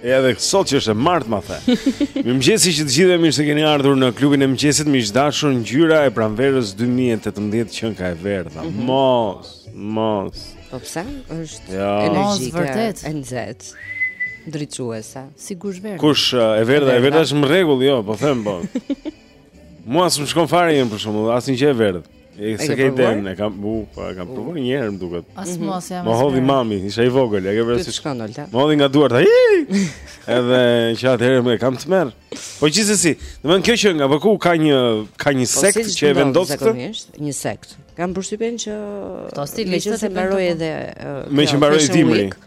Edhe sot që është e martë ma the Mirëmëngjesi të gjithëve mirë se keni ardhur në klubin e mëngjesit Miq të dashur ngjyra e pranverës 2018 qënka e verdha mm -hmm. Mos, mos Po pse është ja. Jo. energjike vërtet. e nxehtë Ndriçuese, si gushëverdha Kush e verdha, e verdha, e verdha është në rregull, jo, po them, po Mua s'më shkon fare jam për shembull, asnjë gjë e verdhë E ke provuar? Iden, e kam bu, po e kam provuar një herë më duket. As mhm. mos jam. Më hodhi mami, isha i vogël, e ke vënë s'i shkon Olta. Më hodhi nga duart. Edhe që atëherë më kam tmerr. Po gjithsesi, do të thonë kjo qënka diku ka një ka një po, sekt që e vendos këtë. Një sekt. Kam përshtypjen që këto stilistë se mbaroi edhe me që mbaroi dimri.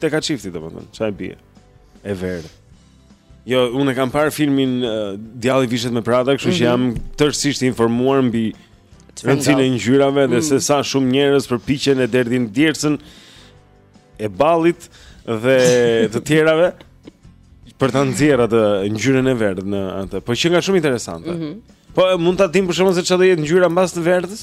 Te ka çifti domethënë, çfarë bie? E verdhë. Jo, unë kam parë filmin uh, Djalli vishet me prada, kështu mm -hmm. që mhm. jam tërësisht i informuar mbi rëndësinë e ngjyrave dhe mm -hmm. se sa shumë njerëz përpiqen e derdhin djersën e ballit dhe të tjerave për ta nxjerrë atë ngjyrën e verdhë në atë. Po qënka shumë interesante. Mm -hmm. Po mund ta dim për shembull se çfarë do jetë ngjyra mbas të verdhës?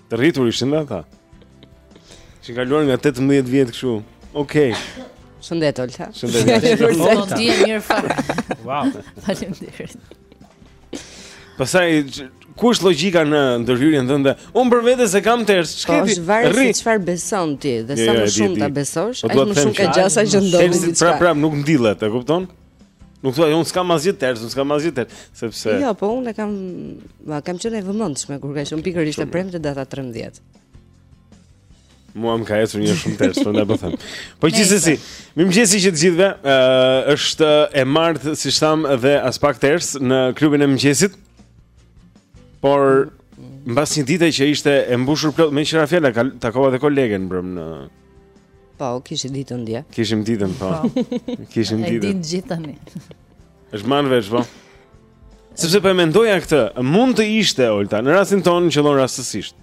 Të rritur ishin dhe ata. Që kaluar nga 18 vjeç kështu. Okej. Okay. Shëndet, Olta. Shëndet, Olta. Shëndet, Olta. Shëndet, Olta. Shëndet, mirë farë. Wow. Faleminderit. Pastaj, ku është logjika në ndërhyrjen tënde? Unë për vete s'e kam ters këtë? Po, është varet se çfarë beson ti, dhe jo, sa jo, më shumë ta besosh, po, aq më shumë ka gjasa që të ndodhë një diçka. Pra, pra, nuk ndillet, e kupton? Nuk thua, unë s'kam asgjë ters, unë s'kam asgjë ters, sepse Jo, po unë kam, ma kam qenë e vëmendshme kur ka qenë pikërisht e premte data 13. Mua më ka ecur shumë ters, prandaj po them. Po gjithsesi, mirëmëngjesi të gjithëve, ë uh, është e martë, siç thamë, dhe aspak ters në klubin e mëngjesit. Por mbas një dite që ishte e mbushur plot meqë ra fjala, takova dhe kolegen mbrëmë në Po, kishim ditën dje. Kishim ditën, po. po. Kishim ditën. E dinë gjithë tani. Është marrë vesh, po. Sepse po e mendoja këtë, mund të ishte Olta, në rastin tonë qëllon rastësisht.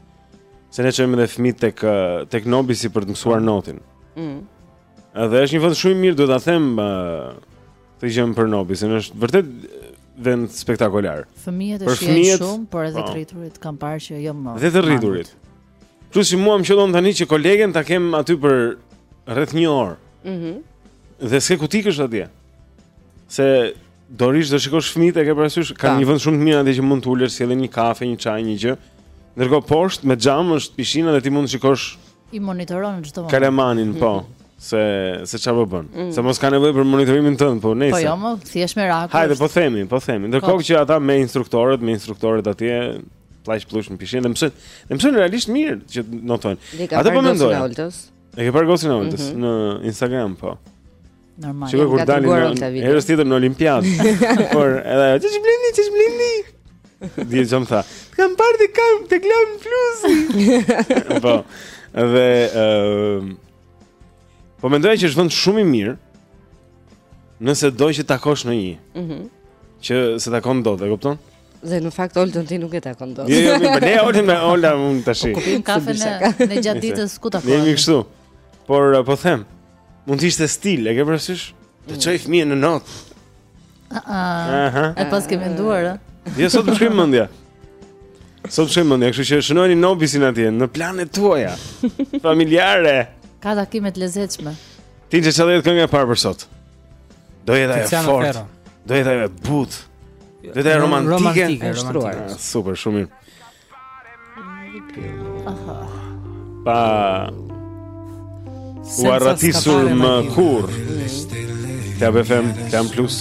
Se ne çojmë edhe fëmijët tek tek Nobisi për të mësuar notin. Mm. Edhe është një vend shumë i mirë, duhet ta them këtë gjë për Nobisin, është vërtet vend spektakolar. Fëmijët e shijojnë shumë, por edhe të po. rriturit kam parë që jo më. Dhe të rriturit. Plus që mua më qëllon tani që kolegen ta kem aty për rreth një orë. Mhm. Mm dhe s'ke ku tikësh atje. Se do rish të shikosh fëmijët e ke parasysh kanë një vend shumë të mirë atje që mund të ulesh pi edhe një kafe, një çaj, një gjë. Ndërkohë poshtë me xham është pishina dhe ti mund të shikosh i monitoron në çdo moment. Kalamanin, po. Mm -hmm se se çfarë po bën. Mm. Se mos ka nevojë për monitorimin tënd, po nejse. Po jo, mi thjesht merak. Hajde, po themi, po themi. Ndërkohë po. që ata me instruktorët, me instruktorët atje Pllaq plluq në pishinë dhe mësojnë, dhe mësojnë realisht mirë që të notojnë. Ata po mendojnë. E ke parë gocën e Oltës mm -hmm. në Instagram po. Normal. Shikoje kur dalin herës tjetër në Olimpiadë. Por edhe ajo ç'i blini, ç'i blini. Dje që më tha, të kam parë te Klan Plusi. po. Dhe ëm uh, Po mendoja që është vend shumë i mirë. Nëse do që takosh ndonjë. Mhm. Mm që s'e takon dot, e kupton? Dhe në fakt Oltën ti nuk e takon dot. Jo, jo, mi, po ne Oltën, me Oltën mund ta shoh. Po ku pimë kafe në në gjatë ditës ku takon. Ne jemi kështu. Por eh, po them, mund të ishte stil, e ke parasysh? Të mm. çoj fëmijën në not. Aha. E paske menduar, a? Jo sot më shkoi mendja. Sot shkoi mendja, kështu që shënojeni nobisin atje në planet tuaja. Familjare. Ka takime të lezetshme. Ti, çfarë do jetë kënga e parë për sot? Do jetë ajo e fortë. Do jetë ajo e butë. Do jetë romantike. Romantike, romantike. Ah, super, shumë mirë. Pa u arratisur më kurrë Club FM, Klan Plus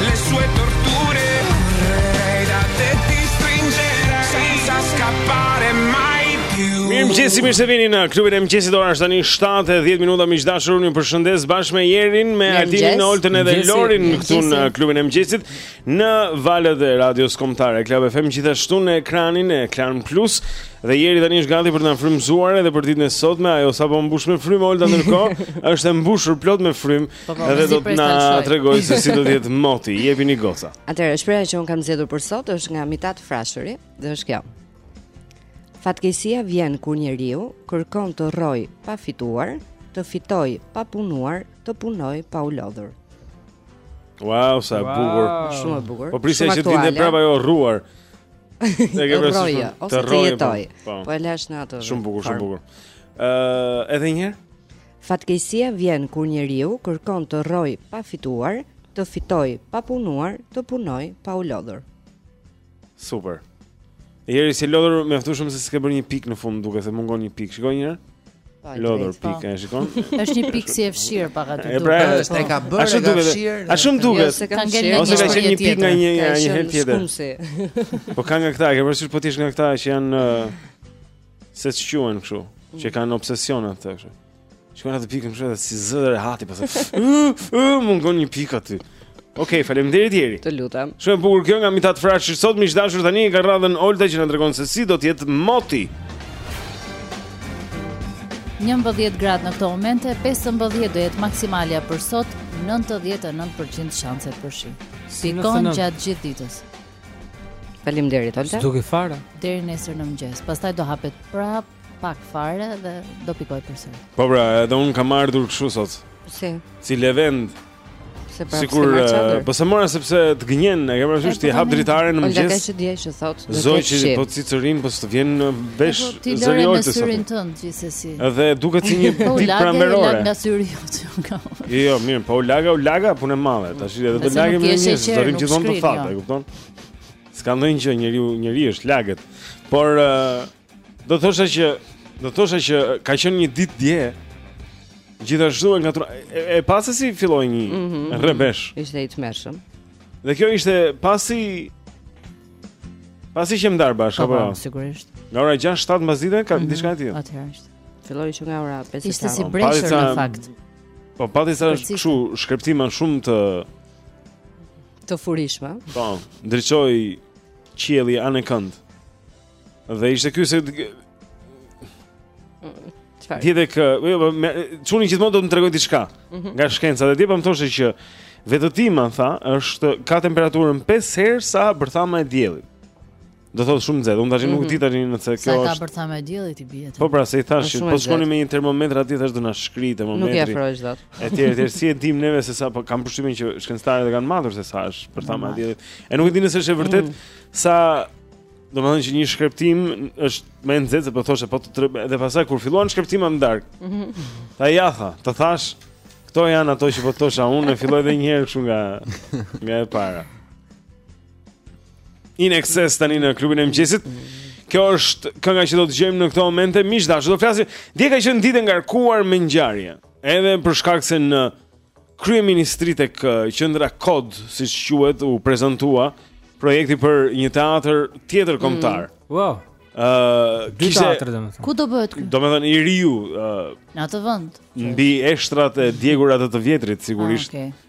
Le sue torture Vorrei da te, ti stringerei Senza scappare mai più Mirëmëngjesi, mirë se vini në klubin e mëngjesit Ora është tani 7 e 10 minuta Miq të dashur unë ju përshëndes bashkë me Jerin Me Mirë Altinin, mëngjes. Oltën edhe Mëngjesi, Lorin mirë Këtu në mëngjesi. klubin e mëngjesit Në valët e radios kombëtare Club FM gjithashtu në ekranin e Klan Plus Dhe Jeri tani është gati për të na frymëzuar edhe për ditën e sotme Ajo sa po mbushet me frymë Olta ndërkohë është e mbushur plot me frymë Po po, edhe do të na tregojë se si do të jetë moti, jepini goca. Atëherë, shprehja që unë kam zgjedhur për sot është nga Mit'hat Frashëri, dhe është kjo. Fatkeqësia vjen kur njeriu kërkon të rrojë pa fituar, të fitojë pa punuar, të punojë pa u lodhur. Wow, sa wow. bukur. Shumë e bukur. Po prisja që vjen prapa jo rruar. Ne kemi rroj, ose të jetojë. Po. po e lashë në atë. Shumë bukur, shumë bukur. Ëh, uh, edhe një herë. Fatkeqësia vjen kur njeriu kërkon të rrojë pa fituar, të fitojë pa punuar, të punojë pa u lodhur. Super. Jeri s'je lodhur mjaftueshëm se s'ke bërë një pikë në fund, duket se mungon një pikë. Shikoje një herë. Po, lodhur po. pikë, e shikon? Është një pikë si e fshirë pak aty duket. Pra, është e ka po. bërë, e ka fshirë. A shumë jo, duket? Ose ka qenë një pikë nga një nga një herë tjetër. Po ka nga këta, ke parasysh po ti nga këta që janë Se ç'quhen këshu, mm. që kanë obsesionet atë këshu. Që kanë atë pikën këshu edhe si zëdër e hati, përse, po mungon një pikë aty. Okej, okay, faleminderit Jeri. Të lutem. Shumë bukur kjo nga Mit'hat Frashëri. Sot miq të dashur tani e ka radhën Olta që na tregon se si do të jetë moti. 11 gradë në këto momente, 15 do jetë maksimalja për sot, 99% shanse për shi. Pikon gjatë gjithë ditës. Faleminderit Olta. Duke fara. Deri nesër në mëngjes. Pastaj do hapet prap pak fare dhe do pikoj përsëri. Po pra, edhe un kam ardhur kështu sot. Si? Si levend. Se prapë Sikur, se marr çadër. Po se mora sepse të gënjen, e ke parasysh ti hap dritaren në mëngjes. Olta ka që dje që thot. Zogu po cicërin, po të vjen në vesh zëri Oltës. Ti lëre në syrin tënd gjithsesi. Edhe duket si një ditë pranverore. Po, lagë nga syri. Jo, mirë, po u laga, u laga, punë e madhe. Tash edhe do lagemi një, do rrim gjithmonë të thatë, e kupton? S'ka ndonjë gjë, njeriu, njeriu është lagët. Por uh, do thosha që do thosha që ka qenë një ditë dje. Gjithashtu e ngatërruar e, e pastaj si filloi një mm -hmm. rrebesh. Ishte i tmerrshëm. Dhe kjo ishte pasi pasi që më ndar bash apo. Po, sigurisht. Nga ora 6-7 mbasdite ka mm -hmm. diçka e tillë. Atëherë është. Filloi që nga ora 5 Ishte si breshër në fakt. Po pati sa është kështu shkreptima shumë të të furishme. Po, ndriçoi qielli anekënd. Dhe ishte ky se Çfarë? Dihet që jo, jo, çuni gjithmonë do të më tregoj diçka mhm. nga shkenca dhe dje po më thoshte që vetëtima tha është ka temperaturën 5 herë sa bërthama e diellit. Do thotë shumë nxehtë. Unë tash nuk di tani nëse kjo është. Sa ka bërthama e diellit i bie. Po pra, se i thashë, po shkoni me një termometër atje thash do na shkri termometri. Nuk e afrohesh dot. Etj, etj, si e dim neve se sa po kam përshtypjen që shkencëtarët e kanë matur se sa është bërthama e diellit. E nuk e di nëse është e vërtet mm. ça do të thonë që një shkreptim është më e nxehtë se po thoshë po të edhe pasaj kur fillon shkreptima në dark. Mhm. Ta ja tha, të thash këto janë ato që po thosha unë, filloi edhe një herë kështu nga nga e para. INXS tani në klubin e mëngjesit. Kjo është kënga që do të dëgjojmë në këto momente. Miq të dashur, do flasim. Dje ka qenë ditë e ngarkuar me ngjarje. Edhe për shkak se në kryeministri tek qendra Kod, siç quhet, u prezantua projekti për një teatër tjetër kombëtar. Mm. Wow. Ëh, uh, dy teatër domethënë. Ku do bëhet? Domethënë i riu, ëh, uh, në atë vend. Mbi eshtrat e djegura të të vjetrit sigurisht. Ah, okay.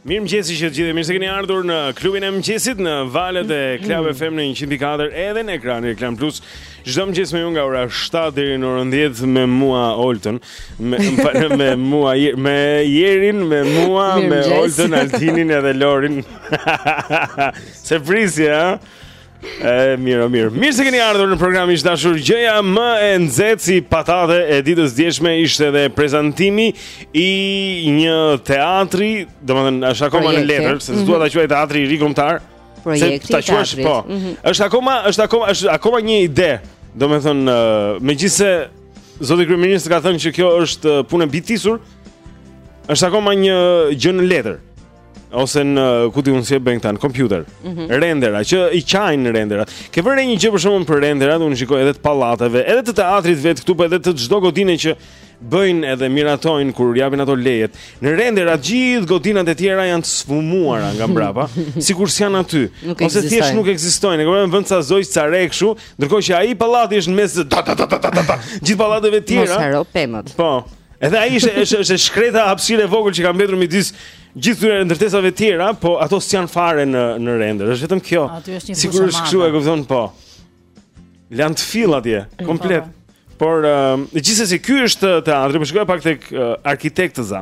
Mirë mëngjesi të gjithë, mirë se keni ardhur në klubin e mëngjesit në valët e Klab mm. FM në 104 edhe në ekranin e Klan Plus çdo mëngjes me ju nga ora 7 deri në orën 10 me mua Olten me, me mua me Jerin, me mua, me Olten, Altinin edhe Lorin S'e prisje, ha? E mirë, mirë. Mirë se keni ardhur në programin e dashur. Gjëja më e nxehtë si patate e ditës së djeshme ishte edhe prezantimi i një teatri, domethënë është akoma në letër, se s'dua mhm. ta quaj teatri i ri kombëtar. Projekti i teatrit. Po. Mm -hmm. Është akoma, është akoma, është akoma një ide. Domethënë, uh, megjithëse zoti kryeministër ka thënë që kjo është punë e bitisur, është akoma një gjë në letër. ose në ku di unë si e bëjnë këta në kompjuter. Mm -hmm. Rendera që i quajnë renderat. Ke vënë një gjë për shkakun për renderat, unë shikoj edhe të pallateve, edhe të teatrit vetë këtu, po edhe të çdo godine që bëjnë edhe miratojnë kur japin ato lejet. Në renderat gjithë godinat e tjera janë të sfumuara nga mbrapa, sikur s'janë aty, nuk ose thjesht nuk ekzistojnë. Kur vënë vënë ca zogj ca re kështu, ndërkohë që ai pallati është në mes të gjithë pallateve të tjera. Mos harro pemët. Po. Edhe ai është është është shkreta hapësirë e vogël që ka mbetur midis gjithë këtyre ndërtesave të tjera, po ato s'janë fare në në render. Është vetëm kjo. Aty është një fushë. Sigurisht kështu e kupton, po. Lan të fill atje, mm, komplet. Po, po. Por uh, gjithsesi ky është teatri, po shikoj pak tek uh, arkitektëza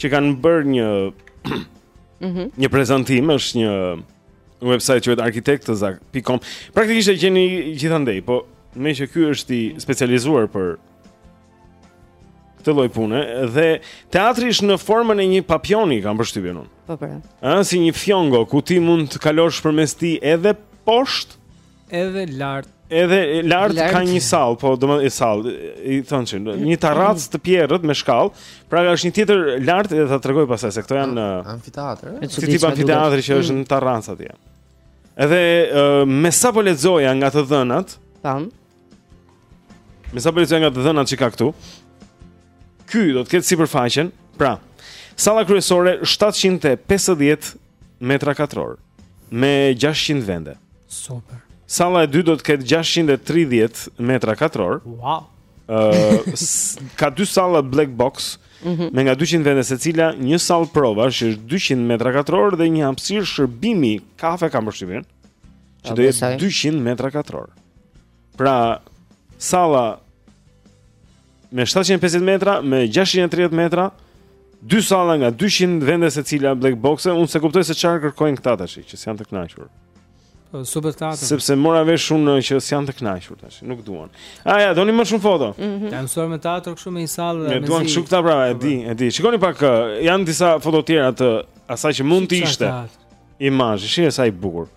që kanë bërë një mhm. një prezantim, është një në website quhet arkitektëza.com Praktikisht e gjeni gjithandej, po meqë ky është i specializuar për këtë lloj pune dhe teatri është në formën e një papioni, kam përshtypjen unë. Po po. Ëh, si një fjongo ku ti mund të kalosh përmes tij edhe poshtë, edhe lart. Edhe lart ka një sallë, po domethënë e sallë, i thonë që një tarracë të pjerrët me shkallë, pra është një teatër lart dhe ta tregoj pastaj se këto janë amfiteatër. Si tip amfiteatri që është mm. në tarracë atje. Edhe me sa po lexoja nga të dhënat, tan, Me sa pashë nga të dhënat që ka këtu Ky do të ketë sipërfaqen Pra, salla kryesore 750 metra katror Me 600 vende Super Salla e dytë do të ketë 630 metra katror Wow uh, Ka dy salla black box mm -hmm. Me nga 200 vende secila Një sallë provash është 200 metra katror Dhe një hapësirë shërbimi kafe kam përshtypjen që do jetë 200 metra katror. Pra, salla me 750 metra, me 630 metra, dy salla nga 200 vende secila black boxe, unë s'e kuptoj se çfarë kërkojnë këta tash, që s'janë të kënaqur. Po, super teatër. Sepse mora vesh unë që s'janë të kënaqur tash, nuk duan. A ja, doni më shumë foto. Mm -hmm. Janë mësuar me teatër kështu me një sallë mezi. Ne duan kështu këta pra, e di, e di. Shikoni pak, janë disa foto të tjera të asaj që mund të ishte. imazhi, shihni sa i bukur.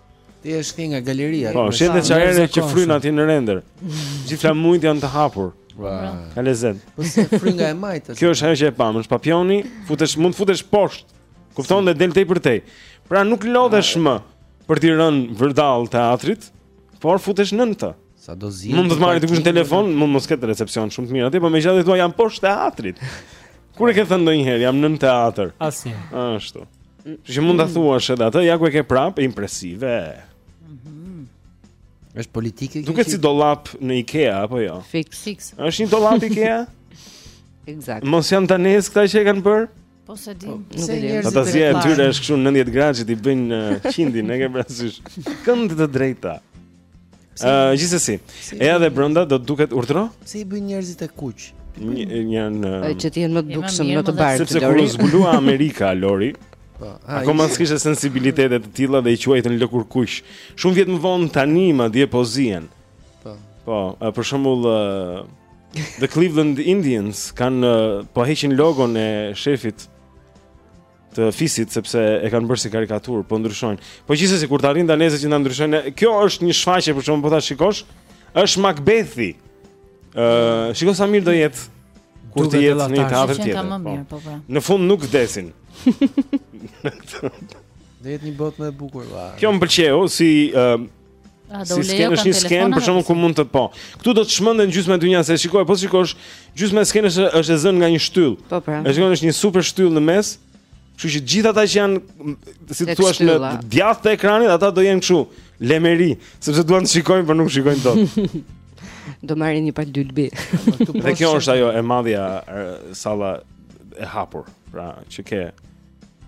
Ti e sheh nga galeria. Po, shihni çfarë që fryn aty në render. Gjithë flamujt janë të hapur. Ka po. lezet. Po se fryn nga e majta. Kjo është ajo që e pamë, është papioni, futesh mund të futesh poshtë. Kupton dhe del tej për tej. Pra nuk lodhesh më për të rënë vërdall teatrit, por futesh nën të. Sa do zi. Mund të marri dikush në telefon, mund mos ketë recepsion shumë të mirë atje, por megjithatë thua jam poshtë teatrit. Kur e ke thënë ndonjëherë jam nën teatr? Asnjë. Ashtu. Që mund ta thuash edhe atë, ja ku e ke prap, impresive. Mhm. Është politike kjo. Duket si dollap në IKEA apo jo? Fiks, fiks. Është një dollap IKEA? Ekzakt. Mos janë danez këta që e kanë bër? Po s'e di, po, nuk e di. Aftësia e tyre është kështu 90 gradë që t'i bëjnë uh, qindin, e ke parasysh. Kënd të drejta. Ëh, uh, gjithsesi. Si edhe brenda do të duket urdhro? Si i bëjnë njerëzit e kuq? Një në uh, që të jenë më të dukshëm në të bardhë. Sepse kur u zbulua Amerika Lori, po, akoma s'kishe sensibilitete të tilla dhe i quajtën lëkurëkuq. Shumë vjet më vonë tani madje po zien Po, po për shembull The Cleveland Indians kanë po heqin logon e shefit të fisit sepse e kanë bërë si karikatur, po ndryshojnë. Po gjithsesi kur të arrin danezët që ta ndryshojnë, kjo është një shfaqje për shembull po ta shikosh, është Macbethi. Ë, uh, shiko sa mirë do jetë kur të jetë në një teatr tjetër. Po. Po, po. Në fund nuk vdesin. Do jetë një botë më e bukur. Kjo më pëlqeu si ë uh, Ajo si skenë, ka një skenë për shembull ku mund të po. Ktu do të çmenden gjysma e dynjasë, shiko, po shikosh, gjysma e skenës është e zënë nga një shtyll. Po pra. E shikon është një super shtyll në mes. Kështu që gjithë ata që janë si thua në të djathtë të ekranit, ata do jenë kështu, lemeri, sepse duan të shikojnë, por nuk shikojnë dot. do marrin një palë dylbi. Dhe kjo është ajo e madhja salla e hapur, pra që ke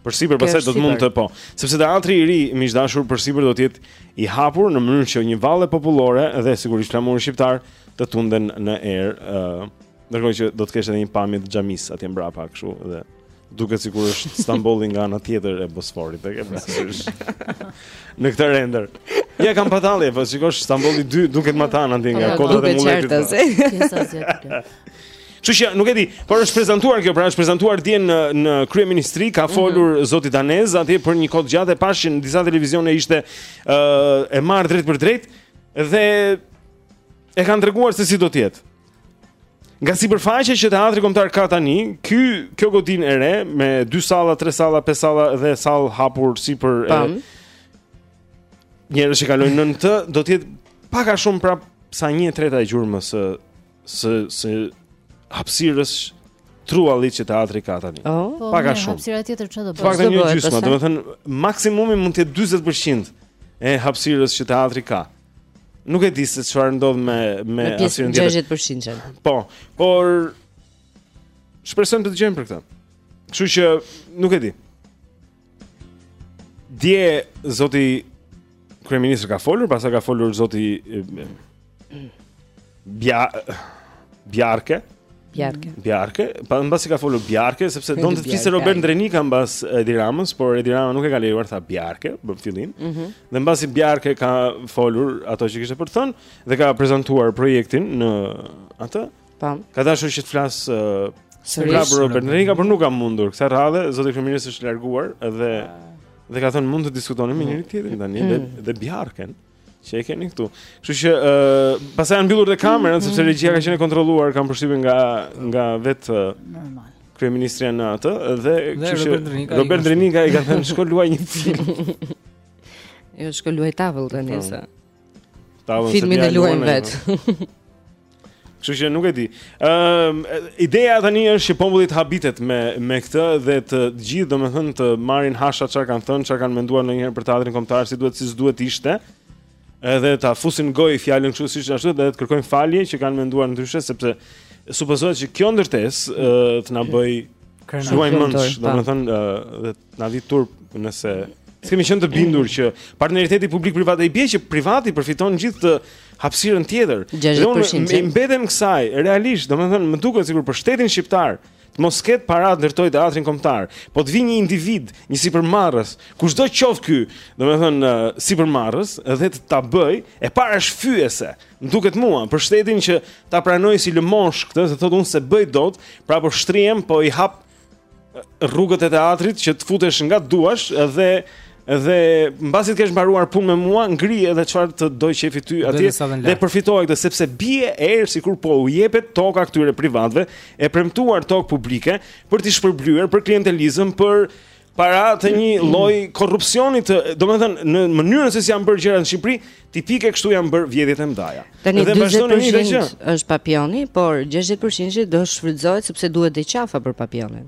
Përsipër pastaj do të mund të po, sepse teatri i ri miq të dashur përsipër do të jetë i hapur në mënyrë që një valle popullore dhe sigurisht flamujt shqiptarë të tunden në erë, ë, uh, ndërkohë që do të kesh edhe një pamje të xhamisë atje mbrapa kështu dhe duket sikur është Stambolli nga ana tjetër e Bosforit, e ke parasysh. Në këtë render. Ja kam patalli, po shikosh Stambolli 2 duket më tan anti nga po, kodrat e mullit. Kështu që nuk e di, por është prezantuar kjo, pra është prezantuar dje në në kryeministri, ka mhm. folur mm -hmm. zoti Danez atje për një kohë të gjatë e pashë në disa televizione ishte ë uh, e marrë drejtpërdrejt dhe e kanë treguar se si do të jetë. Nga sipërfaqja që teatri kombëtar ka tani, ky kjo godinë e re me dy salla, tre salla, pesë salla dhe sallë hapur sipër e njerëz që kalojnë nën të, do të jetë pak a shumë prap sa 1/3 e gjurmës së së së hapësirës trualli që teatri ka tani. Oh. Po, Pak a mirë, shumë. Hapësira tjetër çfarë do bëhet? Pak a një gjysmë, domethënë maksimumi mund të jetë 40% e hapësirës që teatri ka. Nuk e di se çfarë ndodh me me hapësirën tjetër. Me 60%. Po, por shpresojmë të dëgjojmë për këtë. Kështu që nuk e di. Dje zoti kryeministër ka folur, pastaj ka folur zoti Bja Bjarke. Bjarke. Bjarke, pa mbasi ka folur Bjarke sepse donte të flisë Robert Ndrenika mbas Edi Ramës, por Edi Rama nuk e ka lejuar tha Bjarke në fillim. Mm -hmm. Dhe mbasi Bjarke ka folur ato që kishte për të thënë dhe ka prezantuar projektin në atë, Po. Ka dashur që të flasë sërish Robert Ndrenika, por nuk ka mundur. Kësaj radhe zoti kryeministër është larguar dhe dhe ka thënë mund të diskutoni me njëri tjetrin tani dhe mm. dhe Bjarken që e keni këtu. Kështu që ë uh, pastaj janë mbyllur dhe kamerat sepse mm. regjia ka qenë e kontrolluar, kam përshtypjen nga nga vet normal. Kryeministria në atë dhe kështu që Robert Ndrenika i ka thënë shko luaj një film. Jo shko luaj tavëll tani po. sa. Tavëll se filmin e luajmë vetë. Kështu që nuk e di. Ëm uh, ideja tani është që populli të habitet me me këtë dhe të gjithë domethënë të marrin hasha çfarë kanë thënë, çfarë kanë menduar ndonjëherë për teatrin kombëtar, si duhet si s'duhet të ishte. Edhe ta fusin në gojë fjalën kështu siç është dhe të kërkojnë falje që kanë menduar ndryshe sepse supozohet që kjo ndërtesë uh, të na bëjë të luajmë mendsh, domethënë, uh, dhe të na vijë turp nëse S'kemi qenë të bindur që partneriteti publik-privat e i bie që privati përfiton gjithë të hapësirën tjetër. Dhe unë mbetem kësaj realisht, domethënë më duket sikur për shtetin shqiptar të mos ketë para të ndërtojë teatrin kombëtar. Po të vijë një individ, një sipërmarrës, kushdo qoftë ky, domethënë sipërmarrës dhe të ta bëjë e para është fyese. Më duket mua për shtetin që ta pranojë si lëmoshë këtë, dhe thotë unë s'e bëj dot, pra po shtrihem, po i hap rrugët e teatrit që të futesh nga të duash dhe dhe mbasi të kesh mbaruar punë me mua, ngri edhe çfarë të dojë qefi ty atje dhe përfitoje këtë sepse bie erë sikur po u jepet toka këtyre privatëve, e premtuar tokë publike për t'i shpërblyer për klientelizëm, për para të një lloj korrupsionit, domethënë në mënyrën se si janë bërë gjërat në Shqipëri, Tipike kështu janë bërë vjedhjet e mëdha. Tani 40% është papioni, por 60% do shfrytëzohet sepse duhet dhe qafa për papionin.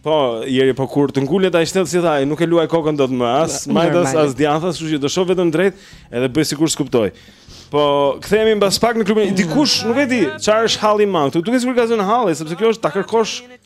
Po, jeri po kur të ngulet ai shtet si thaj, nuk e luaj kokën dot më as, majtas as djathas, kështu që do shoh vetëm drejt, edhe bëj sikur s'kuptoj. Po, kthehemi mbas pak në klubin. Dikush nuk e di çfarë është halli i madh. Duket sikur e ka zënë halli, sepse kjo është ta kërkosh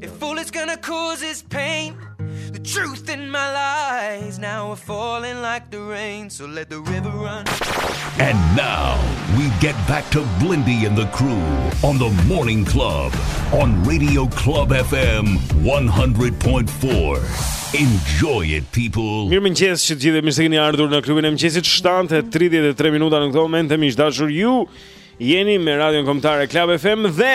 If fool is gonna cause his pain The truth in my lies now are falling like the rain so let the river run And now we get back to Blindy and the crew on the morning club on Radio Club FM 100.4 Enjoy it people Mirë mëngjes që gjithë mirë se keni ardhur në klubin e mëngjesit 7:33 minuta në këtë moment e miq dashur ju jeni me Radio Kombëtare Club FM dhe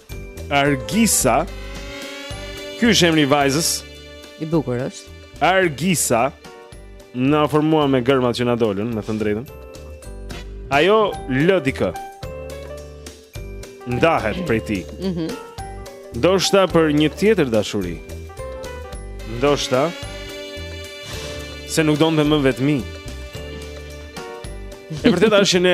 Argisa. Ky është emri i vajzës. I bukur është. Argisa. Na formua me gërmat që na dolën, me thënë të drejtën. Ajo lë dikë. Ndahet prej ti. Mhm. Mm Ndoshta për një tjetër dashuri. Ndoshta se nuk donte më vetmi. E për të ta shene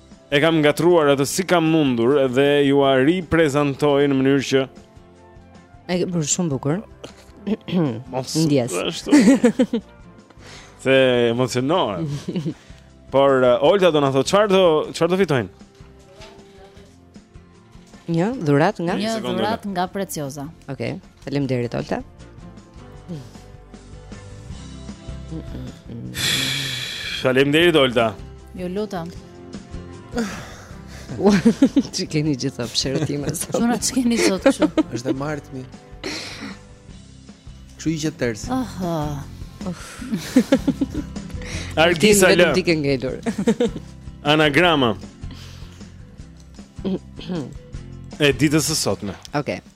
e kam ngatërruar atë si kam mundur dhe jua riprezantoj në mënyrë që e ke bërë shumë bukur. Më ndjesë. Se emocionohem. Por uh, Olta do na thotë çfarë do çfarë do fitojnë? Një dhuratë nga Një dhuratë nga Preciosa. Okej. Okay. Faleminderit Olta. Faleminderit Olta. Ju lutem. Ç'i keni gjithë ato psherëtima sot? Çuna ç'keni sot kështu? Është e martë mi. Çu i gjet ters. Aha. Argisa L. Ti ke ngelur. Anagrama. E ditës së sotme. Okej. Okay.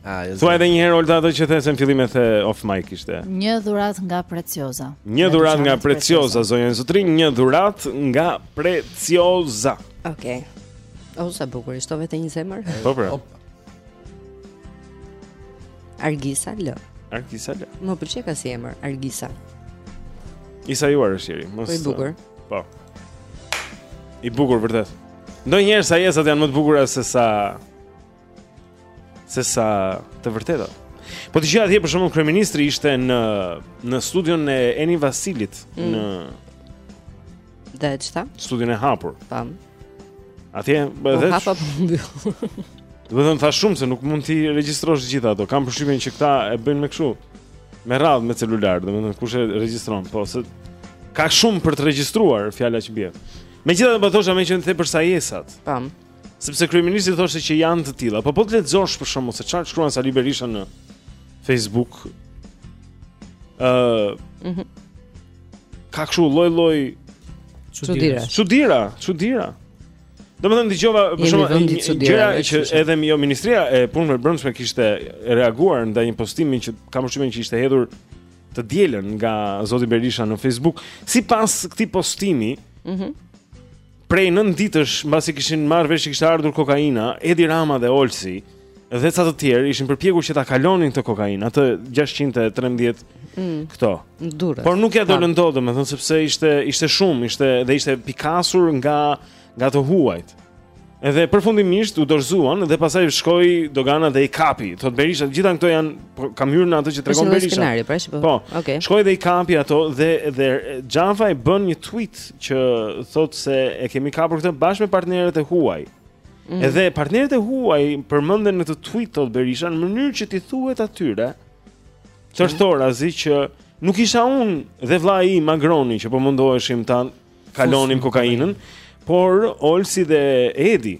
Ah, jo. Thuaj edhe një herë Olta ato që the se në fillim e the off mic ishte. Një dhuratë nga Preciosa. Një dhuratë nga Preciosa, zonja e zotërinj, një dhuratë nga Preciosa. Okej. Okay. O sa bukur, ishte vetë një zemër. Po pra. Argisa L. Argisa L. Më pëlqeka si emër, Argisa. I sajuar është jeri. Po i bukur. Po. I bukur vërtet. Ndonjëherë sajesat janë më të bukura se sa se sa të vërteta. Po të gjitha atje për shembull kryeministri ishte në në studion e Eni Vasilit mm. në Dexta. Studion e hapur. Tam. Atje bëhet. Po hap apo mbyll. Domethënë thashë se nuk mund t'i regjistrosh gjitha ato. Kam përshtypjen që këta e bëjnë me kështu. Me radhë me celular, domethënë kush e regjistron, po se ka shumë për të regjistruar fjala që bie. Megjithatë po thosha meqenë the për sajesat. Pam. Sepse kryeministri thoshte që janë të tilla, po po të lexosh për shembull se çfarë shkruan Sali Berisha në Facebook. Ëh. Uh, mm -hmm. Ka kështu lloj lloj çudira. Çudira, çudira. Domethënë dëgjova për shembull gjëra që edhe kjo ministria e punëve të brendshme kishte reaguar ndaj një postimi që kam përshtypjen që ishte hedhur të dielën nga zoti Berisha në Facebook. Sipas këtij postimi, ëh, mm -hmm. prej 9 ditësh mbasi kishin marrë vesh që kishte ardhur kokaina, Edi Rama dhe Olsi dhe ca të tjerë ishin përpjekur që ta kalonin këtë kokainë, atë 613 mm. këto. Durës. Por nuk ja dolën dot, domethënë sepse ishte ishte shumë, ishte dhe ishte pikasur nga nga të huajt. Edhe përfundimisht u dorëzuan dhe pastaj shkoi dogana dhe i kapi. Thot Berisha, gjithë këto janë po, kam hyrë në atë që tregon Berisha. Skenari, pra, po. po. Okej. Okay. Shkoi dhe i kapi ato dhe dhe Xhafa i bën një tweet që thotë se e kemi kapur këtë bashkë me partnerët e huaj. Mm. Edhe partnerët e huaj përmenden në këtë tweet thot Berisha në mënyrë që t'i thuhet atyre tërthorazi mm. që nuk isha unë dhe vllai im Agroni që po mundoheshim ta kalonim kokainën, por Olsi dhe Edi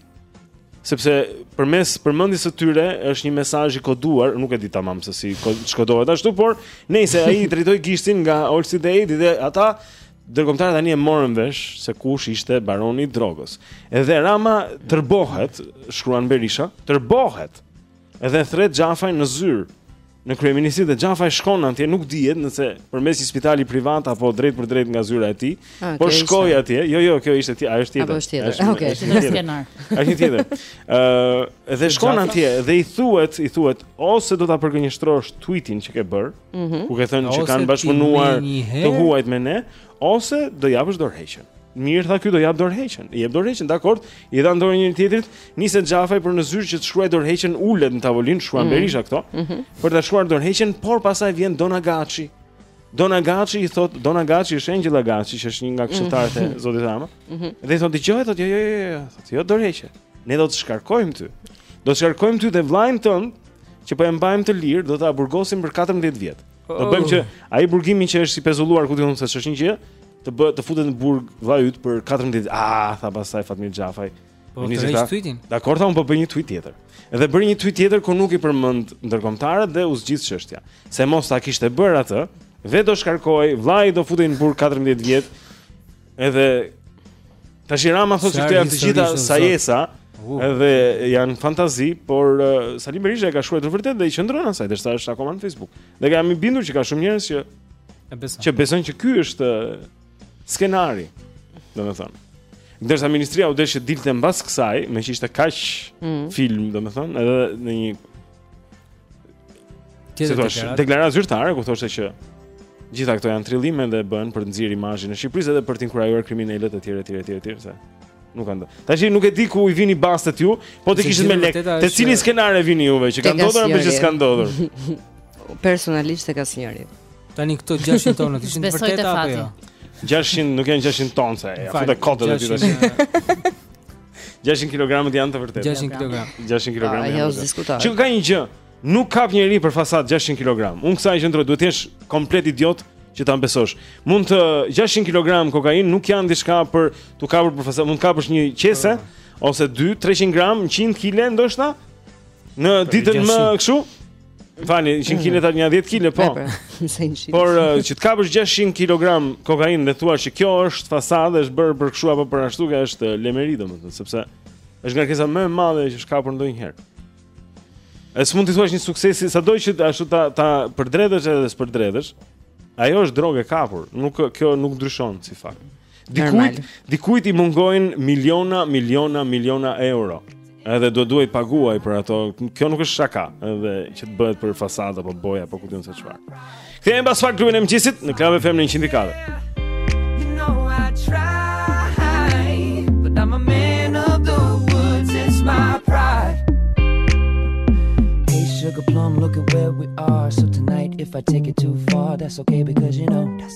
sepse përmes përmendjes së tyre është një mesazh i koduar, nuk e di tamam se si shkodohet ashtu, por nejse ai drejtoi gishtin nga Olsi dhe Edi dhe ata Ndërkombëtarët tani e morën vesh se kush ishte baroni i drogës. Edhe Rama tërbohet, shkruan Berisha, tërbohet. Edhe thret Xhafaj në zyrë. Në kryeministri dhe Xhafaj shkon atje, nuk dihet nëse përmes një spitali privat apo drejt për drejt nga zyra e tij, ah, por shkoi atje. Jo, jo, kjo ishte tjetër, ajo është tjetër. Ajo është tjetër. Ah, okej, është skenar. Ajo është tjetër. Ëh, dhe shkon atje dhe i thuhet, i thuhet ose do ta përgënjeshtrosh tweetin që ke bërë. -hmm. ku ke thënë që kanë bashkëpunuar të huajt me ne, ose do japësh dorëheqjen. Mirë tha ky do jap dorëheqjen. I jep dorëheqjen, dakor? I dha dorën njëri tjetrit, niset Xhafaj për në zyrë që të shkruaj dorëheqjen, ulet në tavolinë, shkruan mm -hmm. Berisha këto. Mm -hmm. Për ta shkruar dorëheqjen, por pastaj vjen Don Agaçi. Don Agaçi i thot, Don Agaçi është Engjëll Agaçi, që është një nga këshilltarët e mm -hmm. Zotit Rama. Mm -hmm. Dhe i thot, "Dëgjo, thot, jo, jo, jo, jo, jo, jo dorëheqje. Ne do të shkarkojmë ty. Do të shkarkojmë ty dhe vllajën tënd." që po e mbajmë të lirë, do ta burgosim për 14 vjet. Do oh. bëjmë që ai burgimi që është i pezulluar ku di un se ç'është një gjë, të bë të futet në burg vllai yt për 14 ah tha pastaj Fatmir Xhafaj po nisi ta tweetin dakor tha un po bëj një tweet tjetër edhe bëri një tweet tjetër ku nuk i përmend ndërkombëtarët dhe u zgjidh çështja se mos ta kishte bër atë vetë do shkarkohej vllai do futej në burg 14 vjet Edhe tashi Rama thotë se këto janë të gjitha sajesa. Uh. Edhe janë fantazi, por uh, Sali Berisha e ka shkruar vërtet dhe i qëndron asaj derisa është akoma në Facebook. Dhe jam i bindur që ka shumë njerëz që e besojnë. Që besojnë që ky është uh, skenari, domethënë. Ndërsa ministria u desh që të dilte mbas kësaj, meqë ishte kaq mm. film, domethënë, edhe në një Ti thua deklarata zyrtare ku thoshte që gjitha këto janë trillime dhe bëhen për të nxirë imazhin e Shqipërisë edhe për të inkurajuar kriminelët etj etj etj etj se nuk kanë. Tashi nuk e di ku i vini bastet ju, po të kishit me lek. Te cilin skenar e vini juve që ka ndodhur apo që s'ka ndodhur? Personalisht tek asnjëri. Tani këto 600 tonë ishin vërtet apo jo? 600 nuk janë 600 tonë se ia fute kot e ditës. 600 kg janë të vërtetë. 600 kg. 600 kg. Ajo s'diskutohet. Që ka një gjë? Nuk kap njeri për fasadë 600 kg. Unë kësaj i qëndroj duhet të jesh komplet idiot që ta besosh. Mund të 600 kg kokainë nuk janë diçka për t'u kapur për fasadë, mund të kapësh një qese ose 2 300 gram, 100 kg ndoshta në ditën më kështu. Fani, 100 kg tani jo 10 kg po. Por uh, që të kapësh 600 kg kokainë dhe të thuash që kjo është fasadë, është bërë për kshu apo për ashtu, kjo është uh, lemeri domethënë, sepse është ngarkesa më e madhe që është kapur ndonjëherë. E s'mund të thuash një suksesi, sado që ashtu ta, ta përdredhësh edhe s'përdredhësh, ajo është drogë e kapur, nuk, kjo nuk ndryshon si fakt. Dikujt, dikujt i mungojnë miliona, miliona, miliona euro. Edhe do duhet të paguajë për ato. Kjo nuk është shaka, edhe që të bëhet për fasadë apo boja apo ku di unë se çfarë. Kthehemi pas pak në klubin e mëngjesit në Club FM 104. You know I try, but I'm a man of the woods, it's my pride. Hey sugar plum, look at where we are. So tonight if I take it too far, that's okay because you know that's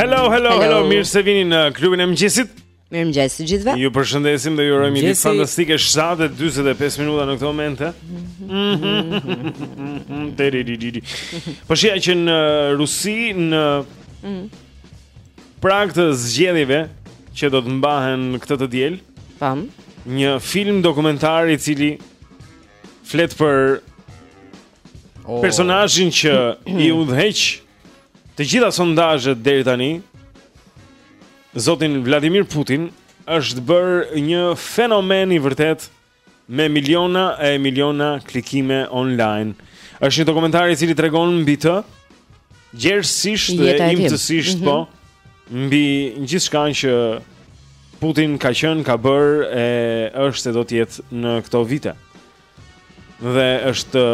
Hello, hello, hello, mirë se vini në klubin e mëngjesit. Mirëmëngjes të gjithëve. Ju përshëndesim dhe ju urojmë një ditë fantastike 7:45 minuta në këtë moment. Po shihja që në Rusi në mhm. prag të zgjedhjeve që do të mbahen këtë të diel. Po. Një film dokumentar i cili flet për oh. personazhin që i udhëheq të gjitha sondazhet deri tani. Zotin Vladimir Putin është bërë një fenomen i vërtetë me miliona e miliona klikime online. Është një dokumentar i cili tregon mbi të gjerësisht dhe imtësisht mm -hmm. po mhm. mbi gjithçka që Putin ka qenë, ka bërë e është e do të jetë në këto vite. Dhe është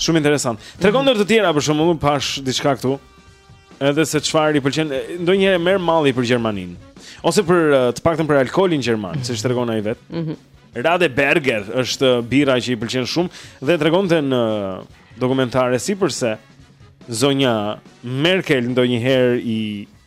shumë interesant. Tregon ndër të tjera për shembull, pashë diçka këtu. Edhe se çfarë i pëlqen, ndonjëherë e merr malli për Gjermaninë. Ose të paktën për alkoolin gjerman, siç tregon ai vetë. Mm -hmm. Radeberger është birra që i pëlqen shumë dhe tregonte në dokumentar se si për shembull zonja Merkel ndonjëherë i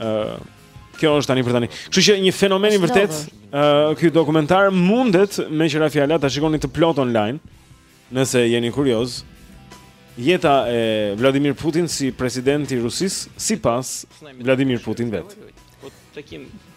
Ëh, kjo është tani për tani. Kështu që një fenomen i vërtet, ëh, ky dokumentar mundet meqë ra fjala ta shikoni të plot online, nëse jeni kurioz. Jeta e Vladimir Putin si president i Rusisë, sipas Vladimir Putin vet. Po takim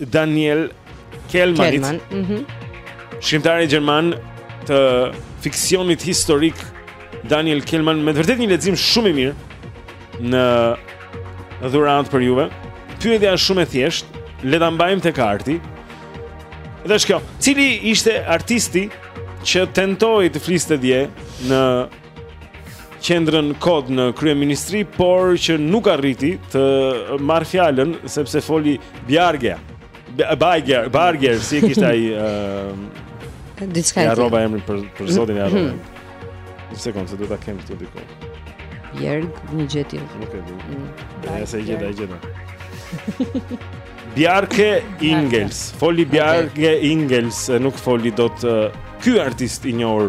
Daniel Kelmanit. Kelman, mhm. Mm Shkrimtari gjerman të fiksionit historik Daniel Kelman me të vërtet një lexim shumë i mirë në dhuratë për juve. Pyetja është shumë e thjeshtë, le ta mbajmë tek arti. Dhe është kjo, cili ishte artisti që tentoi të fliste dje në qendrën kod në kryeministri, por që nuk arriti të marr fjalën sepse foli Bjarkja. Bjarkja, Bjarkja, si e kishte ai ë diçka. Ia harrova emrin për për zotin e harrova. Një sekondë, do ta kem këtu diku. Bjark, një gjë tjetër. Nuk e di. Mm. Ja se e gjeta, gjeta. Bjarke Ingels, foli Bjarke Ingels, nuk foli dot ky artist i njohur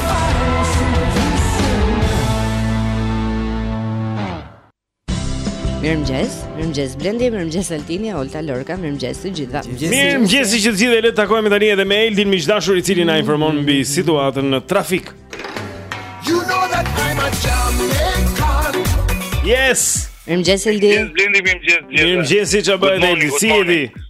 Mirëmëngjes, mirëmëngjes Blendi, mirëmëngjes Altini, Olta Lorca, mirëmëngjes të gjithëve. Mirëmëngjes që të gjithëve. Le të takohemi tani edhe me Eldin mik i dashur i cili na informon mbi situatën në trafik. You know that I'm a Jamaican. Yes. Mirëmëngjes Eldi. Mirëmëngjes Blendi, mirëmëngjes. Mirëmëngjes Ça bëhet Eldi.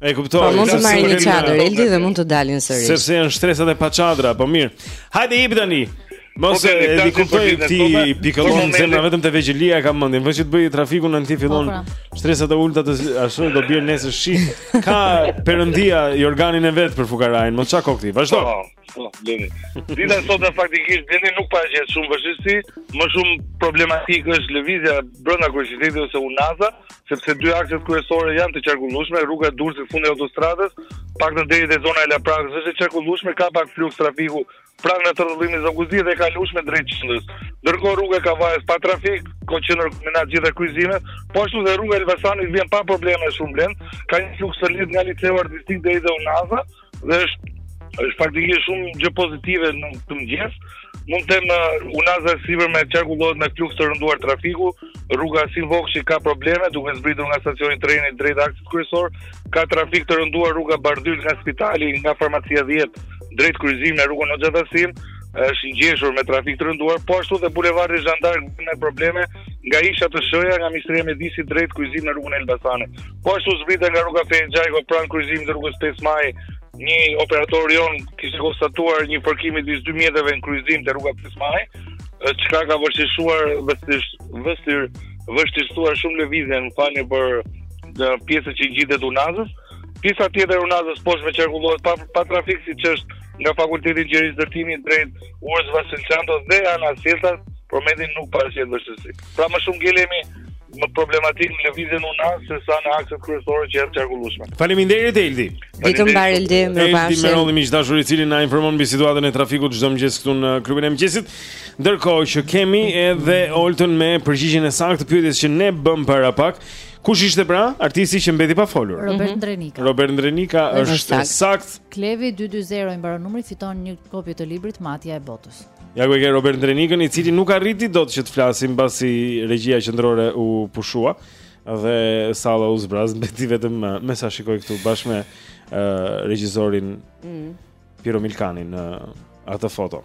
E kuptoj. Po mund të marrin një çadër Eldi dhe mund të dalin sërish. Sepse janë shtresat e paçadra, po mirë. Hajde jepi tani. Po s'e di kuptoj ty pikëllon zemra vetëm te vegjëlia ke mendjen. Veç të bëj trafikun në ti fillon po, pra. shtresat e ulta të ashtu do bjer nesër shi. Ka perëndia jorganin e vet për fukaranë. Mos ça kokë ti. Vazhdo. Po. Po, Blendi. Dita e sotme faktikisht Blendi nuk paraqet shumë vështirësi, më shumë problematik është lëvizja brenda kryeqytetit ose Unaza, sepse dy akset kryesore janë të qarkullueshme, rruga e Durrësit fundi i autostradës, paktën deri te zona e Laprakës është e qarkullueshme, ka pak fluks trafiku pranë rrethrrotullimit Zogu i Zi dhe e kalueshme drejt qendrës. Ndërkohë rruga e Kavajës pa trafik, nga qendra me të gjitha kryqëzimet, po ashtu dhe rruga e Elbasanit vjen pa probleme shumë Blend, ka një fluks të lehtë nga liceu artistik deri te Unaza, Dhe është është faktikisht shumë gjë pozitive në këtë mëngjes. Mund të them uh, unaza e sipërme qarkullohet me fluks të rënduar trafiku, rruga Asim Vokshi ka probleme duke zbritur nga stacioni i trenit drejt aksit kryesor, ka trafik të rënduar rruga Bardhyl nga spitali nga farmacia 10 drejt kryqëzimit me rrugën Hoxha Tahsim, është ngjeshur me trafik të rënduar, po ashtu dhe bulevardi Zhan d'Ark me probleme nga isha të shoh nga Ministria e Mjedisit drejt kryqëzimit në rrugën e Elbasanit. Po ashtu zbrita nga rruga Ferit Xhajko pranë kryqëzimit të rrugës 5 Maj, një operator jonë kishte konstatuar një parkim midis dy mjeteve në kryqëzim te rruga 5 Maj, çka ka vështirësuar vështir vështirësuar shumë lëvizjen në falje për në pjesën që gjithet unazës. Pjesa tjetër e unazës poshtme qarkullohet pa, pa trafik siç është nga Fakulteti Inxhinierisë Ndërtimit drejt Urës Vasil Shanto dhe anasjelltas për momentin nuk paraqet vështirësi. Pra më shumë ngelemi më problematikë në lëvizjen unazë se sa në akset kryesore që janë të qarkullueshme. Faleminderit Eldi. Ditë të mbarë Eldi, mirupafshim. Eldi Merolli miq të dashur i cili na informon mbi situatën e trafikut çdo mëngjes këtu në klubin e mëngjesit. Ndërkohë që kemi edhe Oltën me përgjigjen e saktë të pyetjes që ne bëmë para pak. Kush ishte pra artisti që mbeti pa folur? Robert mhm. Ndrenika. Robert Ndrenika është e saktë. Klevi dy dy zero i mbaron numri fiton një kopje të librit Matja e botës. Ja ku e ke Robert Ndrenikën i cili nuk arriti dot që të fliste pasi regjia qendrore u pushtua dhe salla u zbraz mbeti vetëm uh, me sa shikoj këtu bashkë me uh, regjisorin mm. Piro Milkanin në uh, atë foto.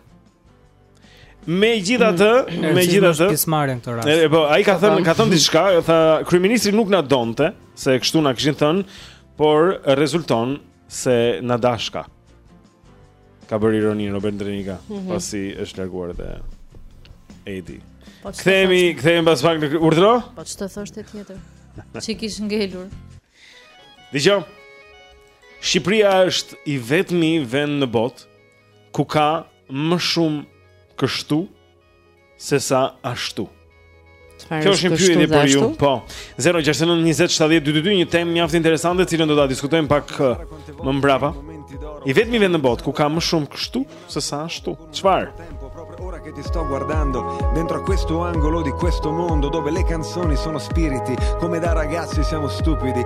Megjithatë mm. Megjithatë e, e, po, Ai ka thënë Ka thënë diçka Tha Kryeministri nuk na donte Se kështu na kishin thënë Por rezulton se na dashka ka bërë ironi Robert Ndrenika mm -hmm. pasi është larguar dhe Edi. Po kthehemi, kthehemi pas pak në urdhro? Po ç'të thoshte tjetër? Ç'i kish ngelur? Dëgjo. Shqipëria është i vetmi vend në botë ku ka më shumë kështu Se sa ashtu. Kjo është një pyetje për ju. Po. 069 20 70 222 një temë mjaft interesante, të cilën do ta diskutojmë pak uh, më mbrapa. I vetmi vend në botë ku ka më shumë kështu se sa ashtu. Çfarë? che ti sto guardando dentro a questo angolo di questo mondo dove le canzoni sono spiriti come da ragazzi siamo stupidi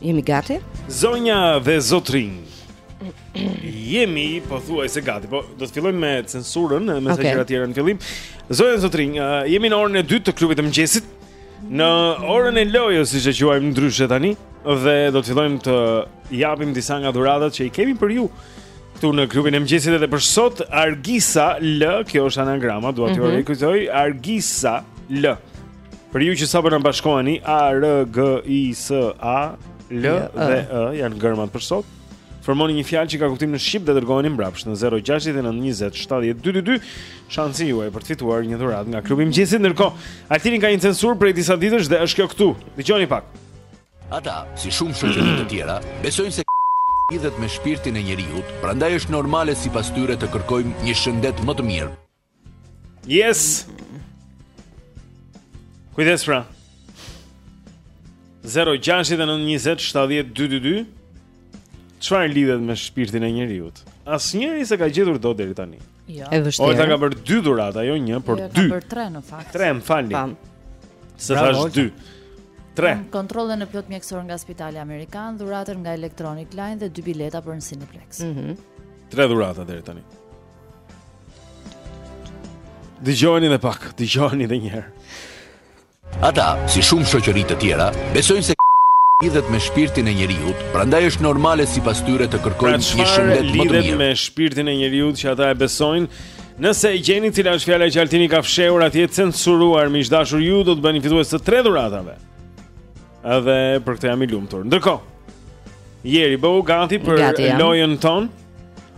Jemi gati? Zonja dhe zotërinj. Jemi pothuajse gati, po do të fillojmë me censurën, me okay. gjëra të tjera në fillim. Zonja dhe zotërinj, uh, jemi në orën e dytë të klubit të mëngjesit. Në orën e lojës, siç e quajmë ndryshe tani, dhe do të fillojmë të japim disa nga dhuratat që i kemi për ju këtu në klubin e mëngjesit edhe për sot Argisa L, kjo është anagrama, dua t'ju mm -hmm. rikujtoj, Argisa L. Për ju që sapo na bashkoheni, A R G I S A L dhe E janë gërmat për sot. Formoni një fjalë që ka kuptim në shqip dhe dërgojeni mbrapsht në 069 20 70 222. Shansi juaj për të fituar një dhuratë nga klubi i mëngjesit. Ndërkohë, Altini ka një censurë prej disa ditësh dhe është kjo këtu. Dgjoni pak. Ata, si shumë shoqëri të tjera, besojnë se lidhet me shpirtin e njeriut, prandaj është normale sipas tyre të kërkojmë një shëndet më të mirë. Yes. Kujdes pra. 0692070222 Çfarë lidhet me shpirtin e njeriut? Asnjëri s'e ka gjetur dot deri tani. Jo. E vështirë. Olta ka bërë dy dhurata, jo një, por jo, dy. Ka bërë tre në fakt. Tre, më falni. Pam. Se thash dy. Tre. Kontrollin e plotë mjekësor nga Spitali Amerikan, dhuratën nga Electronic Line dhe dy bileta për në Cineplex. Mhm. Mm tre dhurata deri tani. Dëgjoni edhe pak, dëgjoni edhe një herë. Ata, si shumë shoqëri të tjera, besojnë se lidhet me shpirtin e njeriut, prandaj është normale sipas tyre të kërkojnë pra, një shëndet më të mirë. Lidhet me shpirtin e njeriut që ata e besojnë. Nëse e gjeni cila është fjala që Altini ka fshehur atje censuruar, miq të dashur, ju do të bëheni fitues të tre dhuratave. Edhe për këtë jam i lumtur. Ndërkohë, Jeri bëhu gati për lojën tonë.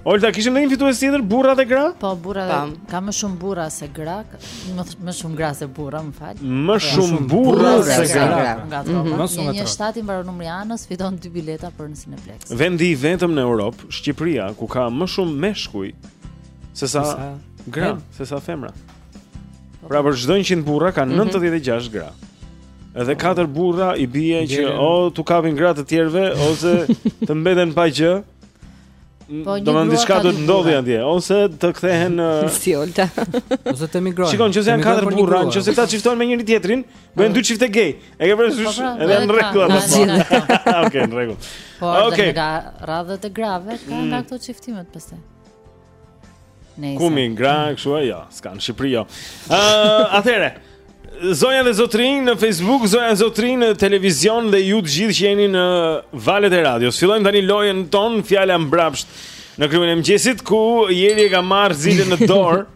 Olta, kishim ndonjë fitues tjetër, burra dhe gra? Po, burra. Ka më shumë burra se gra, më më shumë gra se burra, më fal. Më shumë burra se gra. Mhm. Më shumë gra. Një shtatë mbaron numri i Anës fiton dy bileta për në Cineplex. Vendi i vetëm në Europë, Shqipëria, ku ka më shumë meshkuj se sa gra, se sa femra. Po. Pra për çdo 100 burra ka 96 mhm. gra. Edhe katër burra i bie që o t'u kapin gratë të tjerëve ose të mbeten pa gjë. Po, domethënë diçka do të ndodhi atje ose të kthehen në si Olta. Ose të emigrojnë. Shikon, nëse janë katër burra, nëse ata çiftohen me njëri-tjetrin, bëjnë dy çifte gay. E ke parasysh? Po, pra, edhe në rregull apo? Okej, në rregull. Po, ka nga radhët e grave kanë nga këto çiftimet pastaj. Nëse ka më gra kështu ajo, jo, s'ka në Shqipëri jo. Ë, uh, atëherë. Zonja dhe zotërinj në Facebook, zonja dhe zotërinj në televizion dhe ju të gjithë që jeni në valët e radios. Fillojmë tani lojën tonë, fjala mbrapsht në klubin e mëngjesit ku Jeri e ka marrë zilen në dorë.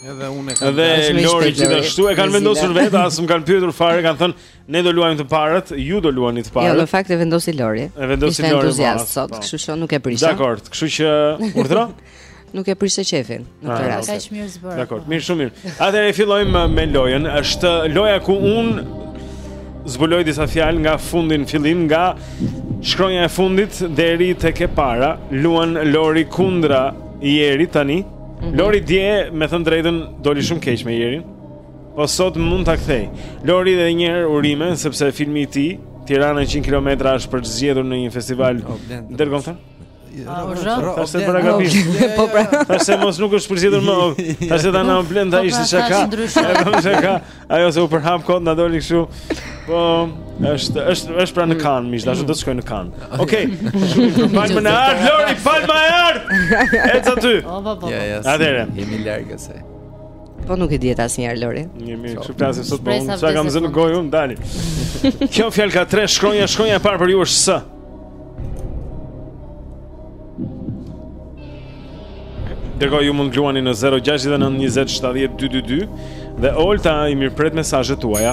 Edhe unë e kam. Dhe Lori gjithashtu e kanë vendosur vetë, as më kanë pyetur fare, kanë thënë Ne do luajmë të parët, ju do luani të parët. Jo, në fakt e vendosi Lori. E vendosi Lori. Ishte entuziast sot, po. kështu që nuk e prisha. Dakord, kështu që urdhëro. nuk e prisha qejfin në këtë ah, rast. Kaq mirë zbër. Dakord, mirë, shumë mirë. Atëherë fillojmë me lojën. Është loja ku unë zbuloj disa fjalë nga fundi në fillim, nga shkronja e fundit deri tek e para. Luan Lori kundra Jerit tani. Mhm. Lori dje, me thënë të drejtën, doli shumë keq me Jerin. Po sot mund ta kthej. Lori edhe një herë urime sepse filmi i tij Tirana 100 km është përzgjedhur në një festival ndërkombëtar. Ta s'e bëra gabim. Po pra. Tash se mos nuk është përzgjedhur më. Tash se tani on blenda po pra, ishte çka. Ajo çka. Ajo se u përhap, kot na doli kështu. Po është është është pra në kan, mik i dashur do të shkoj në kan. Okej. Falmë, Lori, falmë. Ec aty. Po po po. Atëre. Jemi larg asaj. Po nuk e dihet asnjëherë Lori. Mirë mirë, ç'u flasim sot po. Sa kam zënë gojën, dale. Kjo fjalë ka tre shkronja, shkronja e parë për ju është S. Ndërkohë ju mund luani në 069 20 70 222 dhe Olta i mirëpret mesazhet tuaja.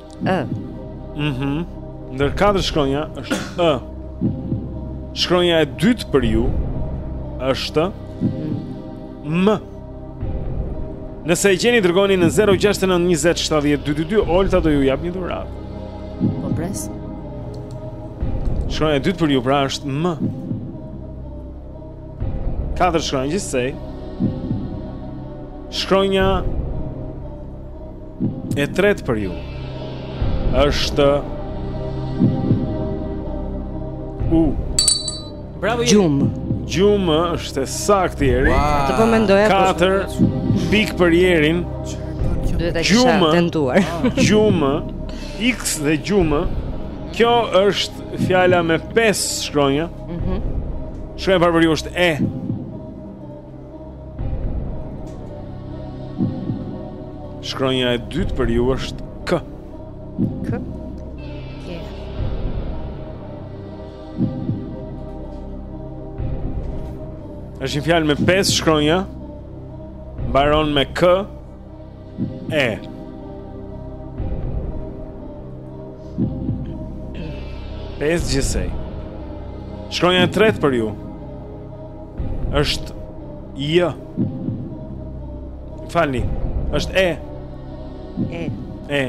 Ë. Mhm. Mm Ndër katër shkronja është Ë. Shkronja e dytë për ju është M. Nëse e gjeni dërgoni në 069 20 70 222, Olta do ju japë një dhuratë. Po pres. Shkronja e dytë për ju pra është M. Katër shkronja gjithsej. Shkronja E tretë për ju është U Bravo Gjumë Gjumë është e saktë Jeri. Wow. Atë po mendoja po. Katër pikë për Jerin. Duhet ta kisha tentuar. Gjumë X dhe gjumë. Kjo është fjala me 5 shkronja. Mhm. Mm Shkronja e parë për ju është E. Shkronja e dytë për ju është K. K. K. Është një fjalë me pesë shkronja. Mbaron me K. E. Pesë gjithsej. Shkronja e tretë për ju. Është J. Falni. Është E. E. E.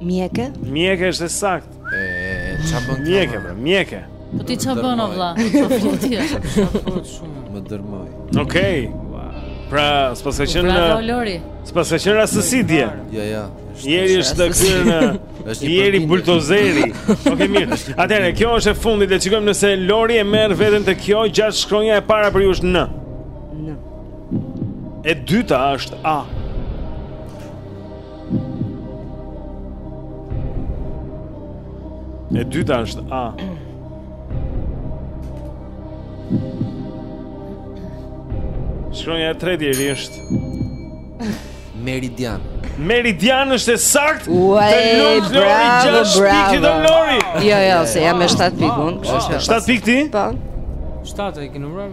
Mjeke? Mjeke është e saktë. E çfarë bën? Mjeke, pra, mjeke. Po ti çfarë bën o vlla? Po ça bën ti. Shumë më dërrmoi. Okej. Pra, s'paska qenë Bravo Lori. S'paska qenë rastësi dje. Jo, jo. Jeri është kthyer në është Jeri buldozeri. Okej mirë. Atëherë, kjo është e fundit, le të shikojmë nëse Lori e merr veten te kjo gjashtë shkronja e parë për ju është N. N. E dyta është A. E dyta është A. Shkronja e tretë është Meridian. Meridian është e saktë. Uau, bravo, bravo. Jo, jo, se jam me 7 pikë unë, kështu që. 7 pikë ti? Po. 7 e ke numëruar?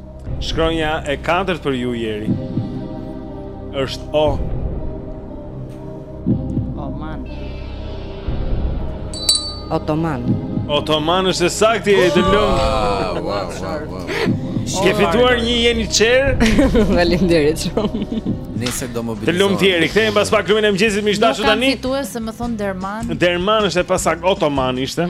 Shkronja e katërt për ju Jeri është O Oman Otoman Otoman është e saktë e të lumtë Wow, wow, wow, wow Ke fituar një jeniçer Faleminderit shumë Nesër do mobilizohet Të lumtë Jeri, kthehemi pas pak Klubin e Mëngjesit miq të dashur tani Nuk kam fituar se më thonë derman Derman është e pasaktë, otoman ishte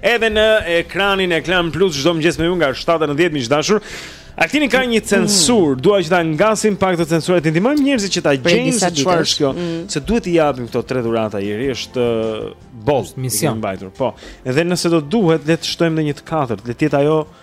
Edhe në ekranin e Klan Plus çdo mëngjes me ju nga 7 në 10 miq të dashur. Altini ka një censurë, mm. dua që ta ngasim pak këtë censurë, t'i ndihmojmë njerëzit që ta gjejnë se çfarë është kjo, mm. se duhet t'i japim këto tre dhurata Jeri, është uh, boll më s'i kemi mbajtur. Po. Edhe nëse do duhet, le të shtojmë dhe një të katërt, le të jetë ajo uh,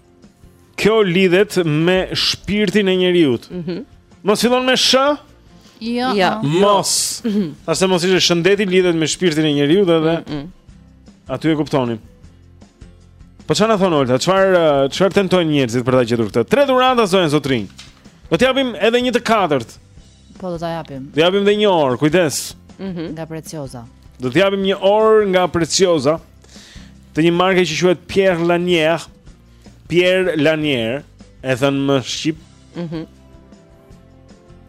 Kjo lidhet me shpirtin e njeriut. Mhm. Mm mos fillon me sh? Jo. Ja. Jo. Mos. Tash se mos ishte shëndeti lidhet me shpirtin e njeriut edhe. Mm -mm. Aty e kuptonim. Po ça na thotë Olta? Çfarë eh, çfarë tentojnë njerëzit për ta gjetur këtë? Tre dhurata duan zotërinë. Do të japim edhe një të katërt. Po do ta japim. Do japim dhe një orë, kujdes. Mhm. Mm nga Preciosa. Do t'japim një orë nga Preciosa të një marke që quhet Pierre Lanier. Pierre Lanier, e thënë më shqip. Mhm. Mm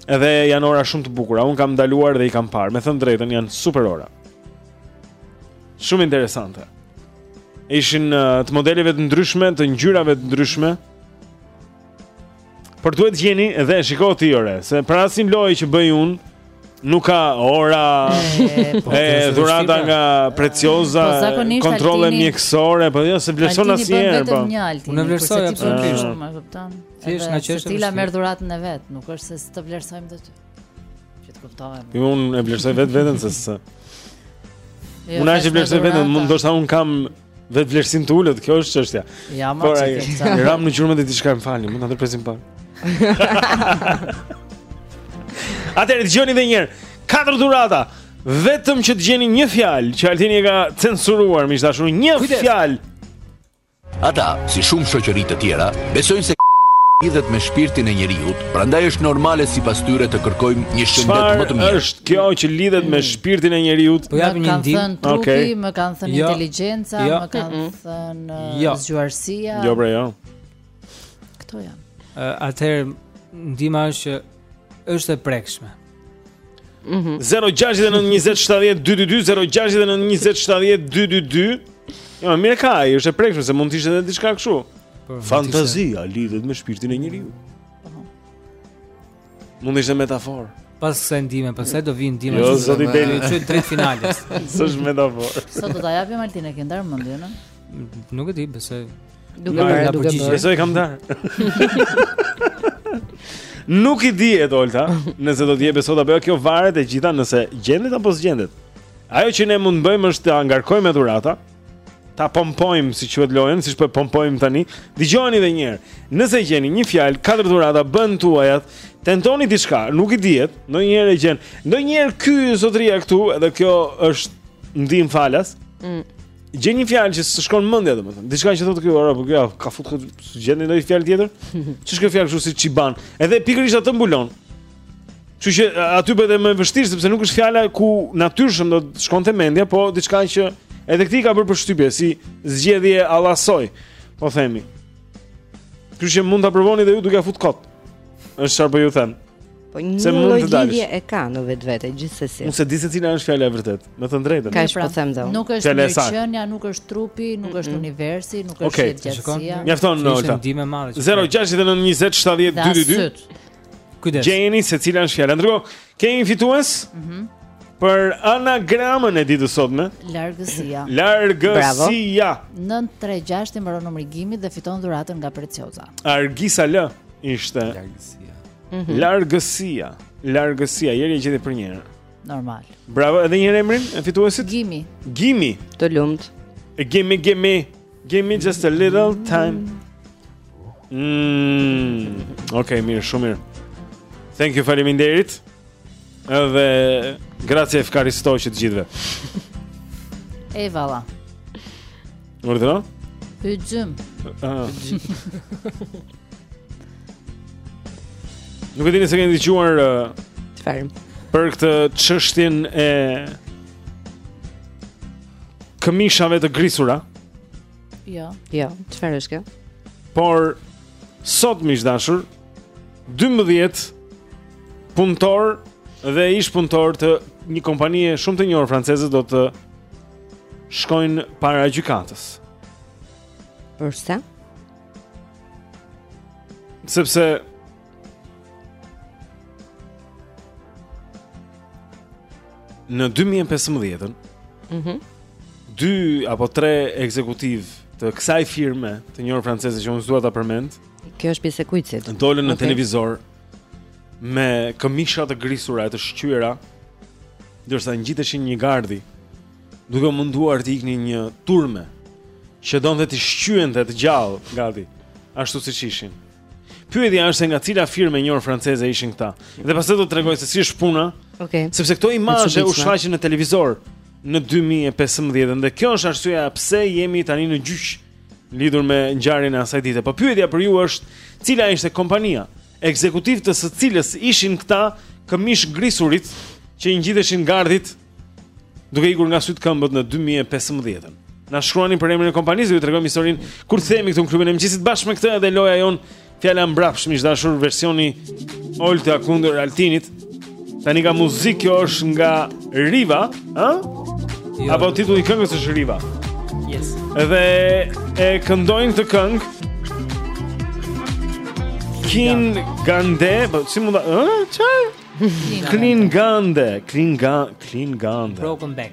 Edhe janë ora shumë të bukura. Unë kam ndaluar dhe i kam parë. Me thënë të drejtën janë super ora. Shumë interesante. Ishin uh, të modeleve të ndryshme, të ngjyrave të ndryshme. Por duhet gjeni dhe shiko ti orë, se për asnjë lojë që bëj unë nuk ka ora po, e dhurata nga Preciosa, po, kontrolle mjekësore, po jo s'e vlerëson asnjëherë, po. Unë vlerësoj absolutisht, më kupton. Thjesht nga çështja. Secila merr dhuratën e vet, nuk është se të vlerësojmë dot. Që të kuptohem. Jo, unë e vlerësoj vetveten se s'e. Jo, unë e vlerësoj veten, ndoshta unë kam Vetëvlerësim të ulët, kjo është çështja Ja, ma që të sa Ramë në gjurmët e diçkaje më falni, mund ta ndërpresim pak Atëherë, dëgjoni dhe një herë Katër dhurata Vetëm që të gjeni një fjalë Që Altini e ka censuruar, miq të dashur Një fjalë Ata, si shumë shoqëri të tjera Besojnë se k***a Lidhet me shpirtin e njeriut Prandaj është normale sipas tyre të kërkojmë një shëndet më të mirë. Çfarë është kjo që lidhet me shpirtin e njeriut? Po japim një ndihmë. Më kanë thënë trupi, okay. më kanë thënë jo. inteligjenca, jo. më kanë thënë uh, jo. zgjuarsia. Jo, bre, jo. Kto janë? Uh, Atëherë ndihma është që është e prekshme. Mm -hmm. 069 20 70 222 069 20 70 222 Jo, më mirë ka, i është e prekshme se mund të ishte edhe diçka kështu. Po, Fantazia lidhet me shpirtin e njeriut. Po. Mund të ishte metaforë. Pas kësaj ndihme, pastaj do vinë ndihme. Jo, zoti Beni, çu drejt finales. S'është metaforë. Sa do ta japim Martin e ke ndarë mendjen, a? Nuk e di, besoj. Duke bërë, duke bërë. Besoj kam ndarë. Nuk i dihet Olta, nëse do të jepet sot apo jo, kjo varet e gjitha nëse gjendet apo s'gjendet. Ajo që ne mund të bëjmë është ta ngarkojmë me dhurata, ta pompojmë si quhet lojën, siç po e pompojmë tani. Dgjoni edhe një herë. Nëse gjeni një fjalë, katër dhurata bëhen tuajat. Tentoni diçka, nuk i dihet, ndonjëherë e gjen. Ndonjëherë ky zotria këtu, edhe kjo është ndihmë falas. Mm. Gjen një fjalë që s'të shkon mendja domethënë. Diçka që thotë ky ore, po kjo ka fut këtë, s'gjente ndonjë fjalë tjetër? Ç'është kjo fjalë kështu si çiban? Edhe pikërisht atë mbulon. Kështu që aty bëhet edhe më e vështirë sepse nuk është fjala ku natyrshëm do të shkonte mendja, po diçka që edhe këtij i ka bërë përshtypje si zgjedhje allasoj, po themi. Kështu që mund ta provoni dhe ju duke ia fut kot. Është çfarë po ju them. Po një lloj lidhje e ka në vetvete gjithsesi. Unë se di se cila është fjala e vërtet, me thën të drejtën. Ka pra, po them dhe unë. Nuk është një qenia, nuk është trupi, nuk është universi, nuk është gjithësia. Okej. Mjafton Olta. 069 20 70 222. Kujdes. Gjeni se cila është fjala. Ndërkohë, kemi fitues? Mhm. Për anagramën e ditës së sotme, largësia. Largësia. 936 i mbaron numri Gimit dhe fiton dhuratën nga Precioza. Argisa L ishte. Largësia. Mm -hmm. Largësia, largësia, Jeri e gjeti për një herë. Normal. Bravo, edhe një herë emrin e fituesit? Gimi. Gimi. Të lumtë. Gimi, gimi. Gimme just a little time. Mm. Okej, okay, mirë, shumë mirë. Thank you, faleminderit. Edhe grazie efkaristo të gjithëve. Ejvallah. Urdhëro? Hyjm. Ah. Nuk e di nëse keni dëgjuar çfarë uh, për këtë çështjen e këmishave të grisura? Jo. Jo, çfarë është kjo? Por sot miq dashur, 12 punëtorë dhe ish punëtorë të një kompanie shumë të njohur franceze do të shkojnë para gjykatës. Përse? Sepse në 2015-ën, mhm, mm dy apo tre ekzekutivë të kësaj firme të njohur franceze që unë s'dua ta përmend, Kjo është pjesë e kuicit. Okay. Dolën në televizor me këmisha të grisura e të shqyera, ndërsa ngjiteshin në një gardhi, duke u munduar t'i iknin një turme që donte t'i shqyente të gjallë, gati, ashtu siç ishin. Pyetja është se nga cila firmë e njohur franceze ishin këta. Dhe pastaj do të tregoj se si është puna. Okej. Okay. Sepse këto imazhe u shfaqën në televizor në 2015 dhe kjo është arsyeja pse jemi tani në gjyq lidhur me ngjarjen e asaj dite. Po pyetja për ju është, cila ishte kompania ekzekutivët e së cilës ishin këta këmishëgrisurit që i ngjiteshin gardhit duke ikur nga sytë këmbët në 2015-ën. Na shkruani për emrin e kompanisë, ju tregojmë historinë kur kthehemi këtu në klubin e mëngjesit bashkë me këtë edhe loja jonë Fjala mbrapsht miq të dashur versioni Olta kundër Altinit. Tani ka muzikë kjo është nga Riva, ë? Jo. Apo titulli i këngës është Riva. Yes. Dhe e këndojnë këtë këngë. Klingande, po si mund ta, ë? Çfarë? Klingande, Klingande, Klingande. Broken Back.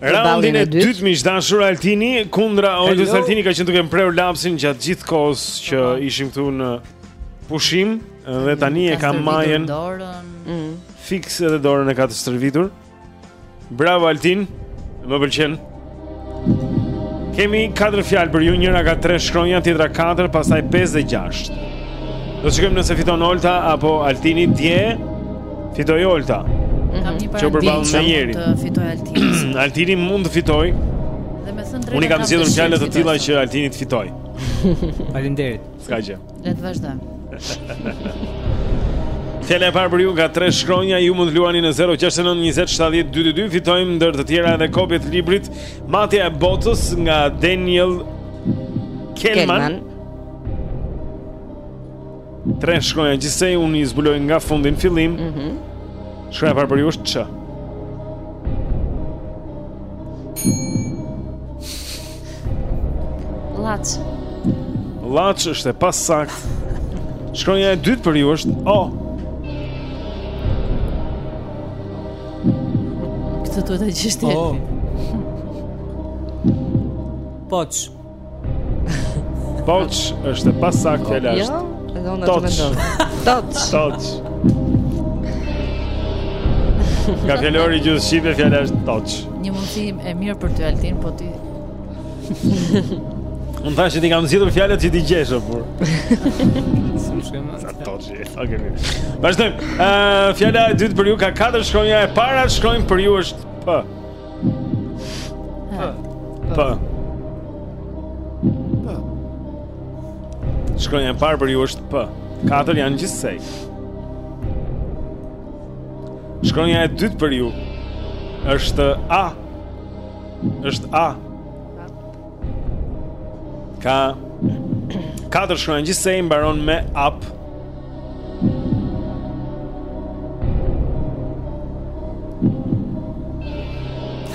Raundin e dytë miq të dashur Altini kundra Oltës Altini ka qenë duke mprehur lapsin gjatë gjithë kohës që Aha. ishim këtu në pushim dhe tani e ka majën. Mm. Fiks edhe dorën e ka të stërvitur. Bravo Altin, më pëlqen. Kemi katër fjalë për ju, njëra ka tre shkronja, tjetra katër, pastaj pesë dhe gjashtë. Do të shikojmë nëse fiton Olta apo Altini dje. Fitoi Olta. Kam një parandjenjë që mund të fitojë Altini. Altini mund të fitojë. Dhe me thënë të drejtën. Unë kam zgjedhur fjalë të tilla që Altini të fitojë. Faleminderit. S'ka gjë. Le të vazhdojmë. Fjala e parë për ju nga tre shkronja, ju mund të luani në 069 20 70 222, fitojmë ndër të tjera edhe kopje të librit, Matja e botës nga Daniel Kehlmann. Kehlmann. Tre shkronja gjithsej unë i zbuloj nga fundi në fillim. Mhm. Mm Shkronja e parë për ju është ç. Laç. Laç është e pasaktë. Shkronja e dytë për ju është o. Këtë duhet ta gjesh ti. O. Poç. Poç është e pasaktë oh, fjala. Jo, edhe unë do të mendoj. Toç. Toç. Nga fjalori i gjuhës shqipe fjala është toç. Një mundësi e mirë për ty Altin, po ti. Unë thashë t'i kam zgjedhur fjalët që t'i gjesh apo. S'm shkem. Sa toç. Okej. Vazhdojmë. Ë fjala e dytë për ju ka katër shkronja, e para shkronjë për ju është P. P. P. P. Shkronja e parë për ju është P. Katër janë gjithsej. Shkronja e dytë për ju është A. Është A. Ka katër shkronja gjithsej mbaron me ap.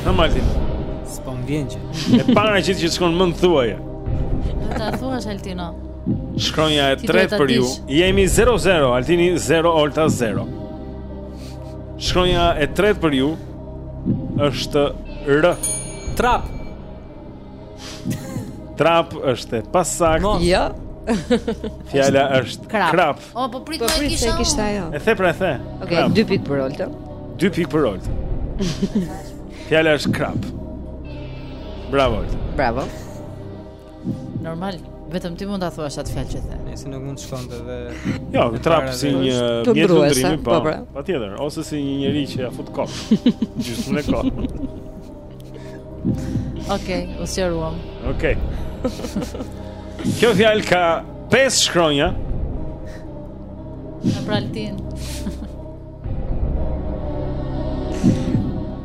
Normalisht s'po vjen që E para që të shkon mend thuaje Do ta thuash Altino Shkronja e tretë për ju Jemi 0-0 Altini 0 Olta 0 Shkronja e tretë për ju është R Trap Trap është e pasaktë. Jo. Fjala është krap. krap. O po prit po më kisha. Po kishte ajo. E the pra e the. Okej, okay, dy pikë për Olta. Dy pikë për Olta. Fjala është krap. Bravo. Olta. Bravo. Normal. Vetëm ti mund ta thuash atë fjalë që the. Nëse nuk mund të shkonte dhe Jo, trap si një mjet lundrimi, po. po pra. Patjetër, ose si një njeri që ia fut kot. Gjithmonë kot. Okej, u sqaruam. Okej. Kjo fjalë ka pesë shkronja. Hë pra Altin.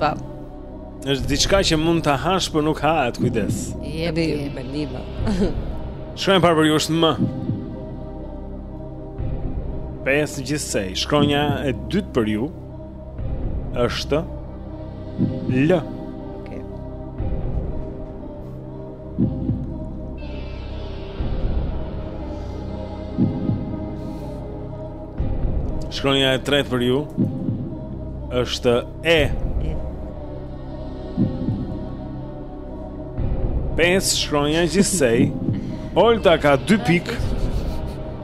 Pa. Është diçka që mund ta hash, por nuk hahet, kujdes. Jepi mendimet. Shkronja e parë për ju është M. Pesë gjithsej. Shkronja e dytë për ju. Është L. Okej. Shkronja e tretë për ju është E. E. Pesë shkronja gjithsej. Olta ka 2 pikë.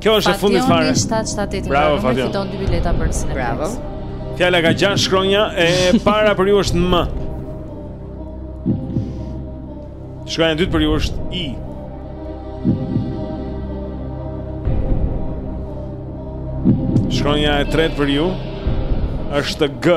Kjo është e fundit fare. Fatjoni 778 Bravo, numri Fatjoni. fiton dy bileta për Cineplex. Bravo. Fjala ka gjashtë shkronja e para për ju është M. Shkronja e dytë për ju është I. Shkronja e tretë për ju është G.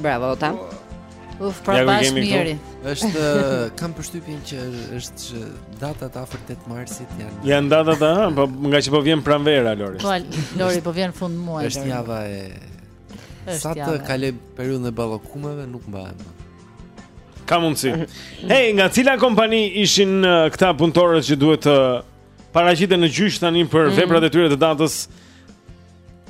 Bravo Olta. Uf, pra ja, bash mirë. Është kam përshtypjen që është që datat afër 8 marsit janë. Janë datat a, po ngaqë po vjen pranvera Lori. Po Lori po vjen fundmuaji. Është java e Sa të kaloj periudhën e ballokumeve nuk mbahem. Ka mundsi. Hey, nga cila kompani ishin uh, këta punëtorët që duhet të uh, paraqiten në gjyq tani për mm. veprat e tyre të datës?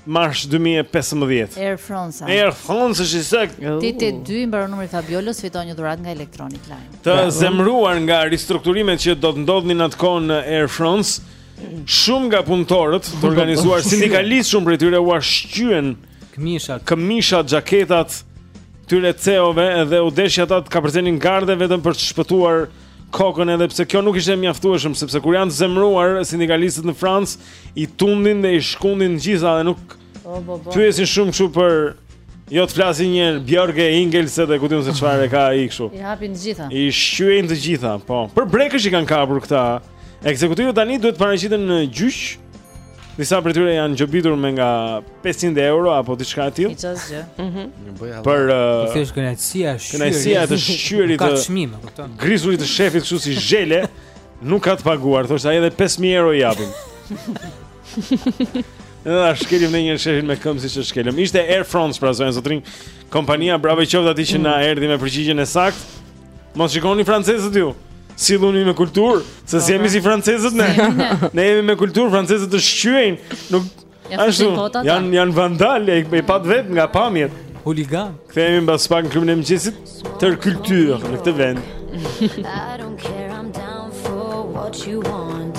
Mars 2015. Air France. Air France është i saktë. Oh. Te dy mbaron numri i Fabiolës, fiton një dhuratë nga Electronic Line. Të zemruar nga ristrukturimet që do të ndodhnin në atë kohë në Air France, shumë nga punëtorët të organizuar sindikalistë shumë prej tyre ua shqyen këmishat, këmishat, xhaketat këtyre CEO-ve dhe u desh ata të kapërcenin gardhe vetëm për të shpëtuar kokën edhe pse kjo nuk ishte e mjaftueshme sepse kur janë të zemëruar sindikalistët në Francë i tundin dhe i shkundin të gjitha dhe nuk pyesin shumë kështu për jo të flasin një herë Bjorge Ingels edhe ku diun se çfarë ka ai kështu. I hapin të gjitha. I shqyejnë të gjitha, po. Për brekësh i kanë kapur këta. Ekzekutivët tani duhet të paraqiten në gjyq Disa prej tyre janë gjobitur me nga 500 euro apo diçka e tillë. Hiç asgjë. Mhm. Ia bëj hallall. Për Po uh, thjesht kënaqësia e të shqyerit. kënaqësia e të shqyerit S'ka çmim, e kupton? grisurit të shefit kështu si zhele nuk ka të paguar, thoshte ai edhe 5000 euro i japim. Edhe ta shkelim një herë shefin me këmbë siç e shkelëm. Ishte Air France pra zonja e zotërinj. Kompania bravo qoftë atij që na erdhi me përgjigjen e saktë. Mos shikoni francezët ju. Silluni me kulturë, se s'jemi si francezët ne. Ne jemi me kulturë, francezët të shqyejnë, nuk ashtu. Janë janë vandalë, e i patë vetë nga pamjet. Huliganë. Kthehemi mbas pak në klubin e mëngjesit tërë kulturë në këtë vend. I don't care, I'm down for what you want.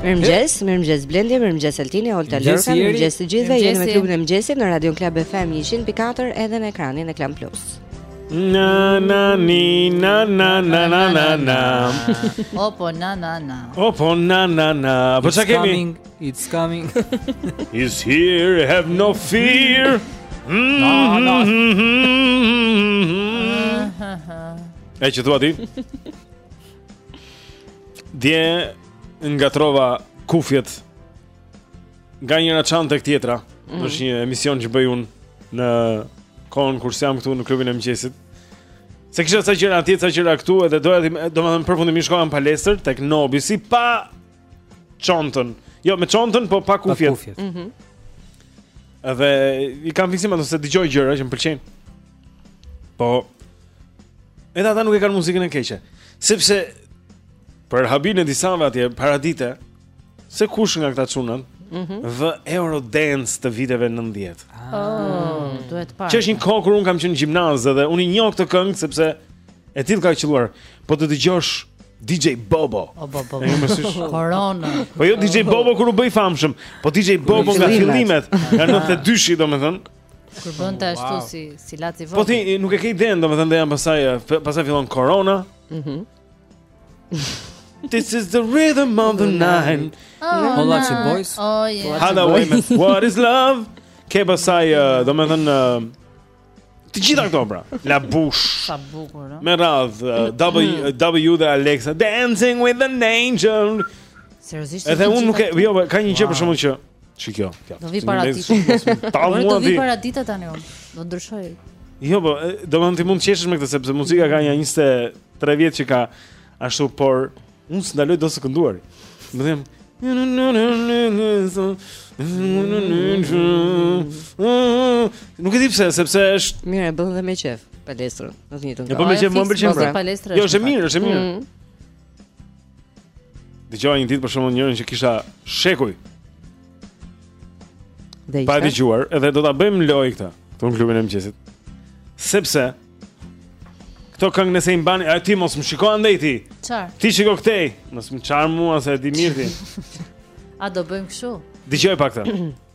Mirëmëngjes, mirëmëngjes Blendi, mirëmëngjes Altini, Olta Lorca, mirëmëngjes të gjithëve. Jemi me klubin e mëngjesit në Radio Club FM 100.4 edhe në ekranin e Klan Plus. Na na ni na na na na na na. Opo na na na. Opo na na na. Po çka kemi? It's coming. Is here, have no fear. Na na. Ai çfarë thua ti? Dje ngatërrova kufjet nga njëra çantë tek tjetra. Mm -hmm. Është një emision që bëj unë në kohën kur s'jam këtu në klubin e mëngjesit. Se kisha ca gjëra atje, ca gjëra këtu, edhe doja t'i, domethënë përfundimisht shkova në palestër tek Nobisi pa çantën. Jo, me çantën, po pa kufjet. Mhm. Mm edhe i kam fiksim ato se dëgjoj gjëra që më pëlqejnë. Po. Edhe ata nuk e kanë muzikën e keqe. Sepse për habinë e disave atje paradite s'e di kush nga këta çunat mm -hmm. vë Eurodance të viteve 90. Oh, duhet pa. Që është një kohë kur unë kam qenë në gjimnaz dhe unë i njoh këto këngë sepse e tillë ka qëlluar. Po të dëgjosh DJ Bobo. O Bobo. Corona. Po jo DJ Bobo kur u bë i famshëm, po DJ Bobo nga fillimet, nga 92-shi domethënë. Kur bënte ashtu si si laci vot. Po ti nuk e ke idenë, domethënë ndaj pastaj pastaj fillon Corona. Mhm. This is the rhythm of the night. Oh, Hola chi boys. Oh yeah. Hada women. What is love? Ke pastaj domethënë të gjitha këto pra. La Bouche. Sa bukur, ëh. Me radhë Double You dhe Alexia Dancing with an Angel. Seriozisht. Edhe unë nuk e, jo, ka një gjë për shembull që Ç'është kjo? Do vi para ditës. Ta mua vi. Do vi para ditës tani unë. Do ndryshoj. Jo, po, do të thotë ti mund të qeshësh me këtë sepse muzika ka nja 23 vjet që ka ashtu, por unë s'ndaloj dot së kënduari. Më them Nuk e di pse, sepse është Mirë, e bën dhe me qef palestrën, në të njëjtën kohë. Po me qef më pëlqen. Pra. Jo, është mirë, është mirë. Mm. Dëgjova një ditë për shembull njërën që kisha shekuj pa e dëgjuar, edhe do ta bëjmë lojë këtë, këtu në klubin e mëngjesit. Sepse këto këngë nëse i mbani, a ti mos më shiko andej ti. Çfarë? Ti shiko këtej, mos më çaj mua se e di mirë ti. a do bëjmë kështu? Dëgjoje pak këtë.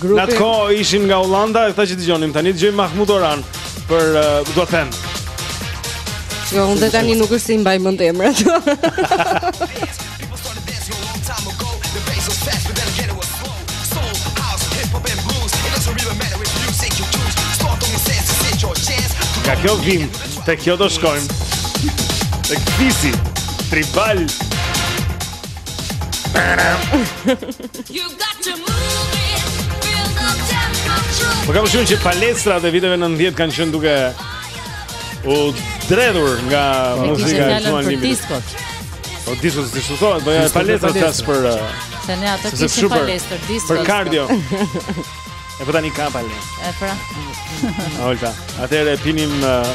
Grupi... Në atë kohë ishin nga Holanda, e këta që dëgjonim tani, dëgjojmë Mahmut Orhan për uh, dua të them. Jo, unë dhe tani nuk e, s'i mbaj mend emrat. Nga kjo vim, te kjo do shkojmë Te ky tipi, tribal Tribal Po kam shumë frikë që palestrat e viteve 90 kanë qenë duke u dredhur nga muzika e 2 Unlimited. Diskot. Po diskot si diskutohet, po ja palestrat asaj për uh, se ne ato kishim palestër diskot. Për kardio. E po tani ka palestër. E pra. Olta, atëherë pinim uh,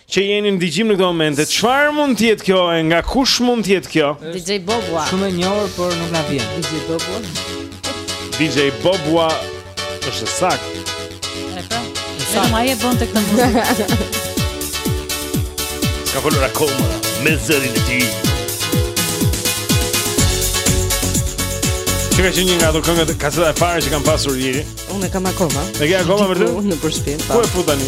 Që jeni në dëgjim në këto momente, çfarë mund të jetë kjo e nga kush mund të jetë kjo? DJ Bobua. Shumë e njohur, por nuk na vjen. DJ Bobua. DJ Bobua është saktë. E pra. Vetëm ai e bënte këtë muzikë. S'ka folur akoma me zërin e tij. Kjo ka qenë një nga ato këngët, kaseta e parë që kam pasur jiri Unë e kam akoma E ke akoma vërtet? Unë nëpër shpi Ku e fut tani?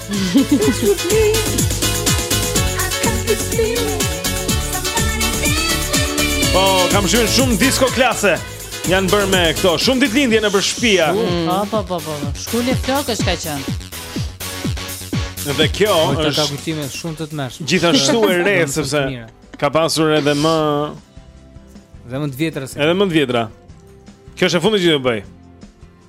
Po, ka shumë shumë disko klase Janë bërë me këto Shumë ditëlindje nëpër shpia mm. Po, po, po, po, po Shkulje flokësh ka qenë Dhe kjo është Kjo ka kujtime shumë të tmerrshme Gjithashtu e re, sepse Ka pasur edhe më Dhe më të vjetra se Edhe më të vjetra Kjo është e fundit që do bëj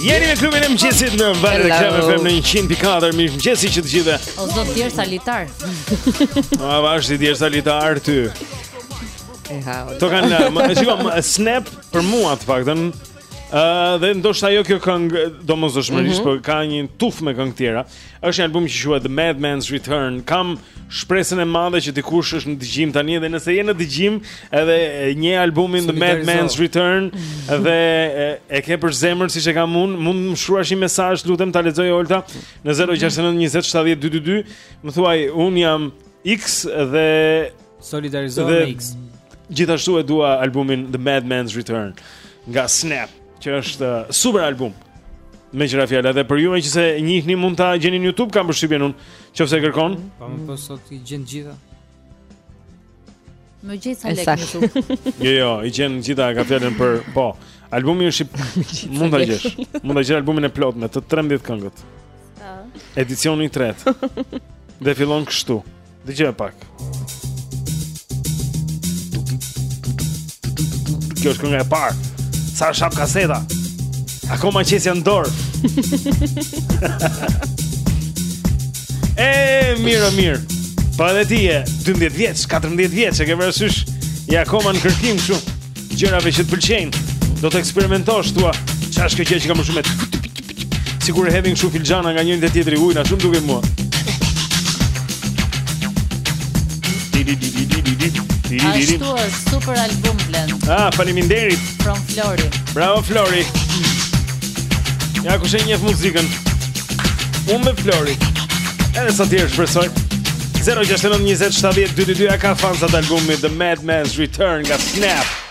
Jeni në klubin e mëngjesit në valët e Club FM në 100.4 Mirëmëngjesi të gjithë O zot djerë salitar A vazhdi djerë salitar ty Domethënë eh, Shiko, eh, Snap për mua të paktën uh, Dhe ndoshta jo kjo këngë domosdoshmërisht mm -hmm. Po ka një tufë me këngë të tjera Është një album që quhet The Madman's Return. Kam shpresën e madhe që dikush është në dëgjim tani dhe nëse je në dëgjim edhe e njeh albumin The Madman's Return dhe e, e ke për zemër siç e kam unë, mund të më shkruash një mesazh, lutem ta lexoj Olta në 069 20 70 222. Më thuaj, unë jam X dhe solidarizohem me X. Gjithashtu e dua albumin The Madman's Return nga Snap. Që është uh, super album. Meqë ra fjala dhe për ju meqë s'e njihni mund ta gjeni në Youtube kam përshtypjen unë Që po s'e kërkon mm. Pa më për po sot i gjen të gjitha Më gjithë sa lekë në Youtube Jo jo, i gjen të gjitha e ka fjalën për Po, albumi është i mund ta gjesh Mund ta gjesh albumin e plotë me të 13 këngët Edicioni i tretë Dhe fillon kështu Dëgjojmë pak. Kjo është kënga e parë. Sa është hap kaseta. Akoma qesja në dorë. E mirë, mirë. Po edhe ti je 12 vjeç, 14 vjeç, e ke parasysh je akoma në kërkim kështu. Gjërave që të pëlqejnë. Do të eksperimentosh thua, çfarë është kjo gjë që ka më shumë? Sikur e hedhin kështu filxhana nga njëri te tjetri ujin ashtu më duket mua. Ashtu është super album Blend. Ah, faleminderit. From Flori. Bravo Flori. Ja kush e njeh muzikën. Unë me Flori. Edhe sa të tjerë shpresoj. 069 20 70 222 a ka fansa të albumit The Madman's Return nga Snap.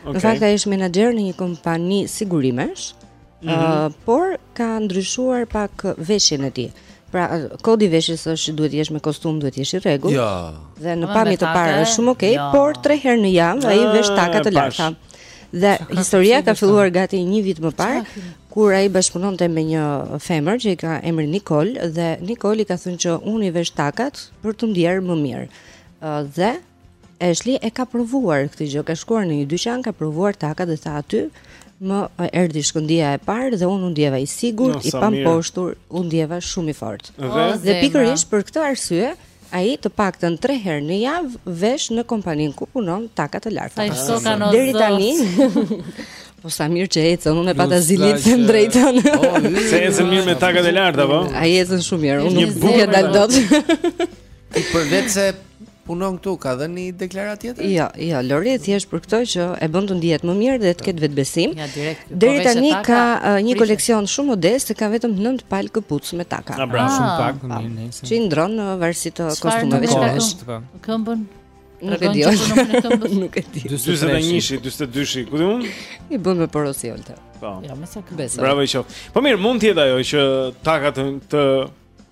Okay. Në fakt ai është menaxher në një kompani sigurimesh, mm -hmm. uh, por ka ndryshuar pak veshjen e tij. Pra, kodi i veshjes është duhet të jesh me kostum, duhet të jesh i rregullt. Jo. Ja. Dhe në pamje të parë është shumë okay, ja. Jo. por tre herë në javë ai vesh taka të larta. Dhe Shaka historia ka filluar gati një vit më parë, kur ai bashkëpunonte me një femër që i ka emrin Nikol dhe Nikol i ka thënë që unë i vesh takat për t'u ndjerë më mirë. Uh, dhe Eshli e ka provuar këtë gjë, ka shkuar në një dyqan, ka provuar takat dhe tha aty, më erdhi shkëndija e parë dhe unë u ndjeva i sigurt, no, i pamposhtur, u ndjeva shumë i fortë. Dhe, dhe pikërisht për këtë arsye, ai të paktën 3 herë në javë vesh në kompaninë ku punon taka të larta. Deri tani Po sa mirë që ecën, unë e pata zili të them të drejtën Se ecën mirë me takat e larta, apo? Ai ecën shumë mirë, unë nuk ia dal dot Ti përveç se punon këtu ka dhënë një deklaratë tjetër? Jo, jo, Lori thjesht për këtë që e bën të ndihet më mirë dhe të ketë vetbesim. Ja direkt. Po deri tani ka një koleksion shumë modest, ka vetëm 9 palë këpucë me taka. Na bëre shumë pak, më nëse. Që i ndërron në varësi të kostumeve që është. Këmbën. Nuk e di. Nuk e di. 41-shi, 42-shi, ku di unë? I bën me porosi Olta. Po. Ja, më sa këmbë. Bravo i qoftë. Po mirë, mund të jetë ajo që taka të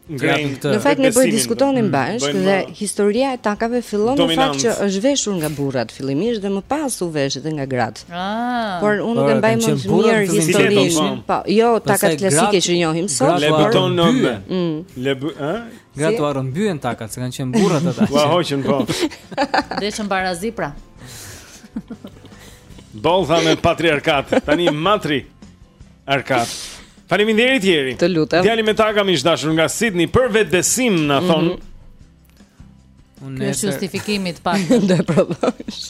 ngrejnë këtë. Në fakt ne po diskutonim mm, bashkë dhe historia e takave fillon në fakt që është veshur nga burrat fillimisht dhe më pas u vesh edhe nga gratë. Ah. Por unë nuk e mbaj mend mirë historinë. Po, jo po takat klasike që njohim sot. Louboutin në me. Mm. Le bë, ë? Gratë ua rrëmbyen takat, se kanë qenë burrat ata. Ua hoqën po. Deshën barazi pra. Boll me patriarkat, tani matri. Arkat. Faleminderit Jeri. Të lutem. Djali me taka mish dashur nga Sydney për vetbesim na thonë. Mm -hmm. Unë nesër. Kjo justifikimi të pak. Do e provosh.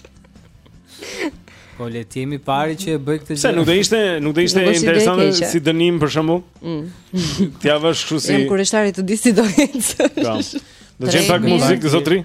Po le të jem i pari që e bëj këtë gjë. Se nuk do ishte, nuk do ishte interesante si dënim për shembull. Mm. T'ia vësh kështu si. Jam kureshtar të di si do ecë. Po. Do t'vëmë pak muzikë zotri.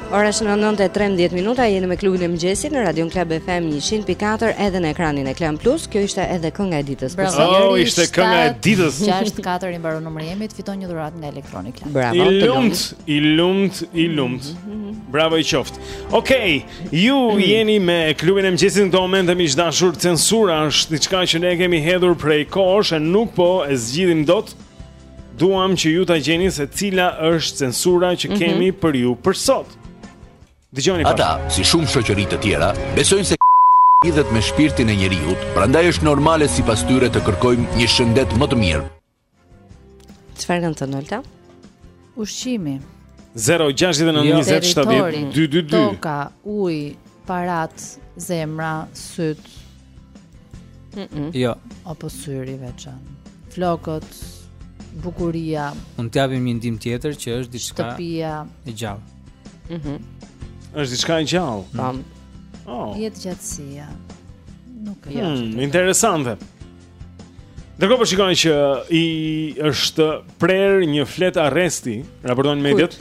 Ora është në 9:13 minuta, jeni me klubin e mëngjesit në Radio Club FM 100.4 edhe në ekranin e Klan Plus. Kjo ishte edhe kënga e ditës. Bravo, oh, ishte kënga e ditës. 64 i mbaron numri i femrës, fiton një dhuratë nga Electronic Club. Bravo, i lumt, i lumt, i lumt. Mhm. Bravo i qoftë. Okej, okay, ju mhm. jeni me klubin e mëngjesit në këtë moment e miq të dashur, censura është diçka që ne e kemi hedhur prej kohësh e nuk po e zgjidhim dot. Duam që ju ta gjeni se cila është censura që mhm. kemi mm -hmm. për ju për sot. Dëgjoni pak. Ata, si shumë shoqëri të tjera, besojnë se lidhet me shpirtin e njeriut, prandaj është normale sipas tyre të kërkojmë një shëndet më të mirë. Çfarë kanë thënë Olta? Ushqimi. 0-6-9-27-12-22 Toka, uji, paratë, zemra, sytë mm -mm. Jo Apo syri veçan Flokët, bukuria Mund t'japim një ndihmë tjetër që është diçka Shtëpia E gjallë mm -hmm. është diçka e gjallë mm -hmm. oh. Jetëgjatësia Nuk e hmm, Interesante Ndërkohë po shikoj që i është prerë një fletarresti, raportojnë mediat.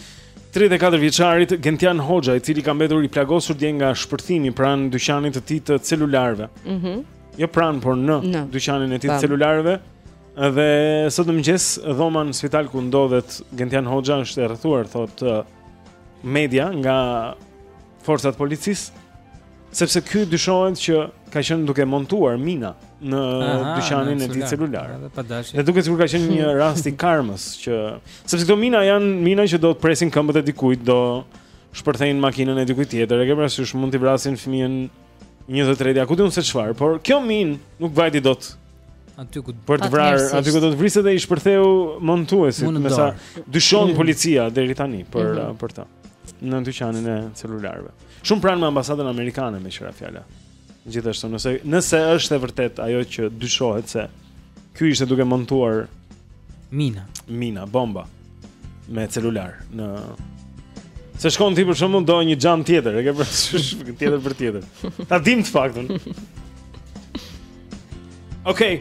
34 vjeçarit Gentian Hoxha, i cili ka mbetur i plagosur dje nga shpërthimi pranë dyqanit të tij të celularëve. Mhm. Mm jo pranë, por në, në. dyqanin e tij të celularëve. Dhe sot në mëngjes dhoma në spital ku ndodhet Gentian Hoxha është e rrethuar, thotë uh, media nga forcat e policisë, sepse ky dyshohet që ka qenë duke montuar mina në dyqanin e tij të celularëve. Dhe duket sikur ka qenë një rast i karmës që sepse këto mina janë mina që do të presin këmbët e dikujt, do shpërthejnë makinën e dikujt tjetër. E ke parasysh mund të vrasin fëmijën e një të treti, ku di unë se çfarë, por kjo minë nuk vajti dot. Aty ku për të vrarë, aty ku do të vriset dhe i shpërtheu montuesit, me sa dyshon policia deri tani për mhm. për ta. në dyqanin e celularëve. Shumë pranë me ambasadën amerikane meqë ra fjala. Gjithashtu, nëse nëse është e vërtetë ajo që dyshohet se ky ishte duke montuar mina, mina, bomba me celular në Se shkon ti për shembull do një xham tjetër, e ke për tjetër për tjetër. Ta dim të faktën. Okej.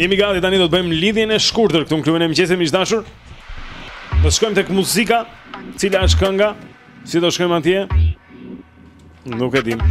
Jemi gati tani do të bëjmë lidhjen e shkurtër këtu në klubin e mëngjesit miq të dashur. Do shkojmë tek muzika, cila është kënga? Si do shkojmë atje? Nuk e dim.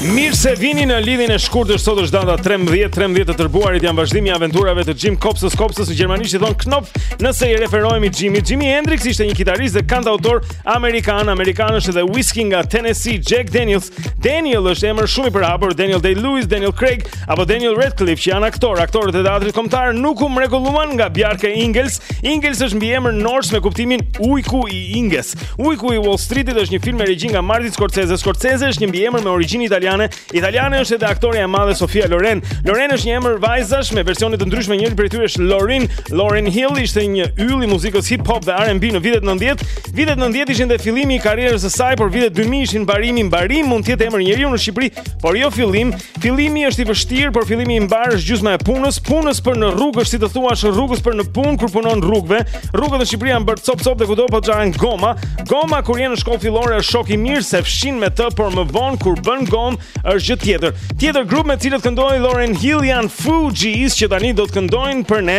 Mirë se vini në lidhjen e shkurtër sot është data 13, 13 të tërbuarit janë vazhdimi i aventurave të Jim Kopsës, kopsës në gjermanisht i thonë Knopf, nëse i referohemi Jimit. Jimi Hendrix ishte një kitarist dhe kantautor amerikan, amerikan është edhe Whiskey nga Tennessee, Jack Daniels. Daniel është emër shumë i përhapur, Daniel Day-Lewis, Daniel Craig apo Daniel Radcliffe që janë aktorë, aktorët e teatrit kombëtar nuk u mrekulluan nga Bjarke Ingels. Ingels është mbiemër Norse me kuptimin ujku i Inges. Ujku i Wall Streetit është një film me regji nga Martin Scorsese. Scorsese është një mbiemër me origjinë italiane. Italiane është edhe aktorja e madhe Sophia Loren. Loren është një emër vajzash me versione të ndryshme. Njëri prej tyre është Lauryn. Lauryn Hill ishte një yll i muzikës hip hop dhe R&B në vitet 90. Vitet 90 ishin dhe fillimi i karrierës së saj, por vitet 2000 ishin mbarimi. Mbarim mund të jetë emër njeriu në Shqipëri, por jo fillim. Fillimi është i vështirë, por fillimi i mbarë është gjysma e punës. Punës për në rrugë është si të thuash rrugës për në punë kur punon rrugëve. Rrugët në Shqipëri janë bërë copë-copë dhe kudo po çahen goma. Goma kur je në shkollë fillore është shok i mirë se fshin me të, por më vonë kur bën gomë është gjë tjetër. Tjetër grup me të cilët këndoi Lauryn Hill janë Fugees që tani do të këndojnë për ne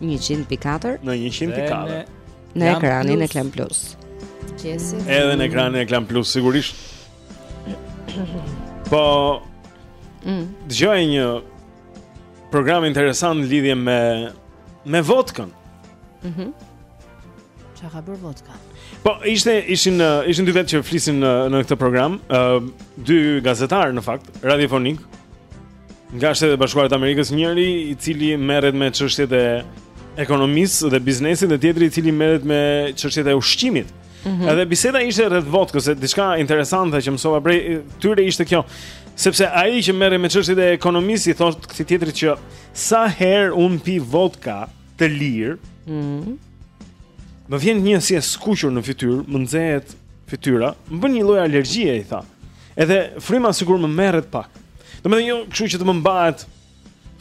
100.4 Në 100.4 Në ekranin e Klan Plus Mëngjesi Edhe në ekranin e Klan Plus, sigurisht Po mm. Dëgjoja një Program interesant në lidhje me Me votkën mm -hmm. Ça ka bërë votka Po, ishte, ishin, ishin dy vetë që flisnin në, në këtë program uh, Dy gazetarë në fakt Radiofonikë Nga Shtetet e Bashkuara të Amerikës, njëri i cili merret me çështjet e ekonomisë dhe biznesit dhe tjetri i cili merret me çështjet e ushqimit. Mm -hmm. Edhe biseda ishte rreth vodkës, e diçka interesante që mësova prej tyre ishte kjo, sepse ai që merret me çështjet e ekonomisë i thotë këtij tjetrit që sa herë un pi vodka të lirë, ëh, mm -hmm. më vjen një si e skuqur në fytyrë, më nxehet fytyra, më bën një lloj alergjie, i tha. Edhe fryma sikur më merret pak. Domethënë jo, kështu që të më mbahet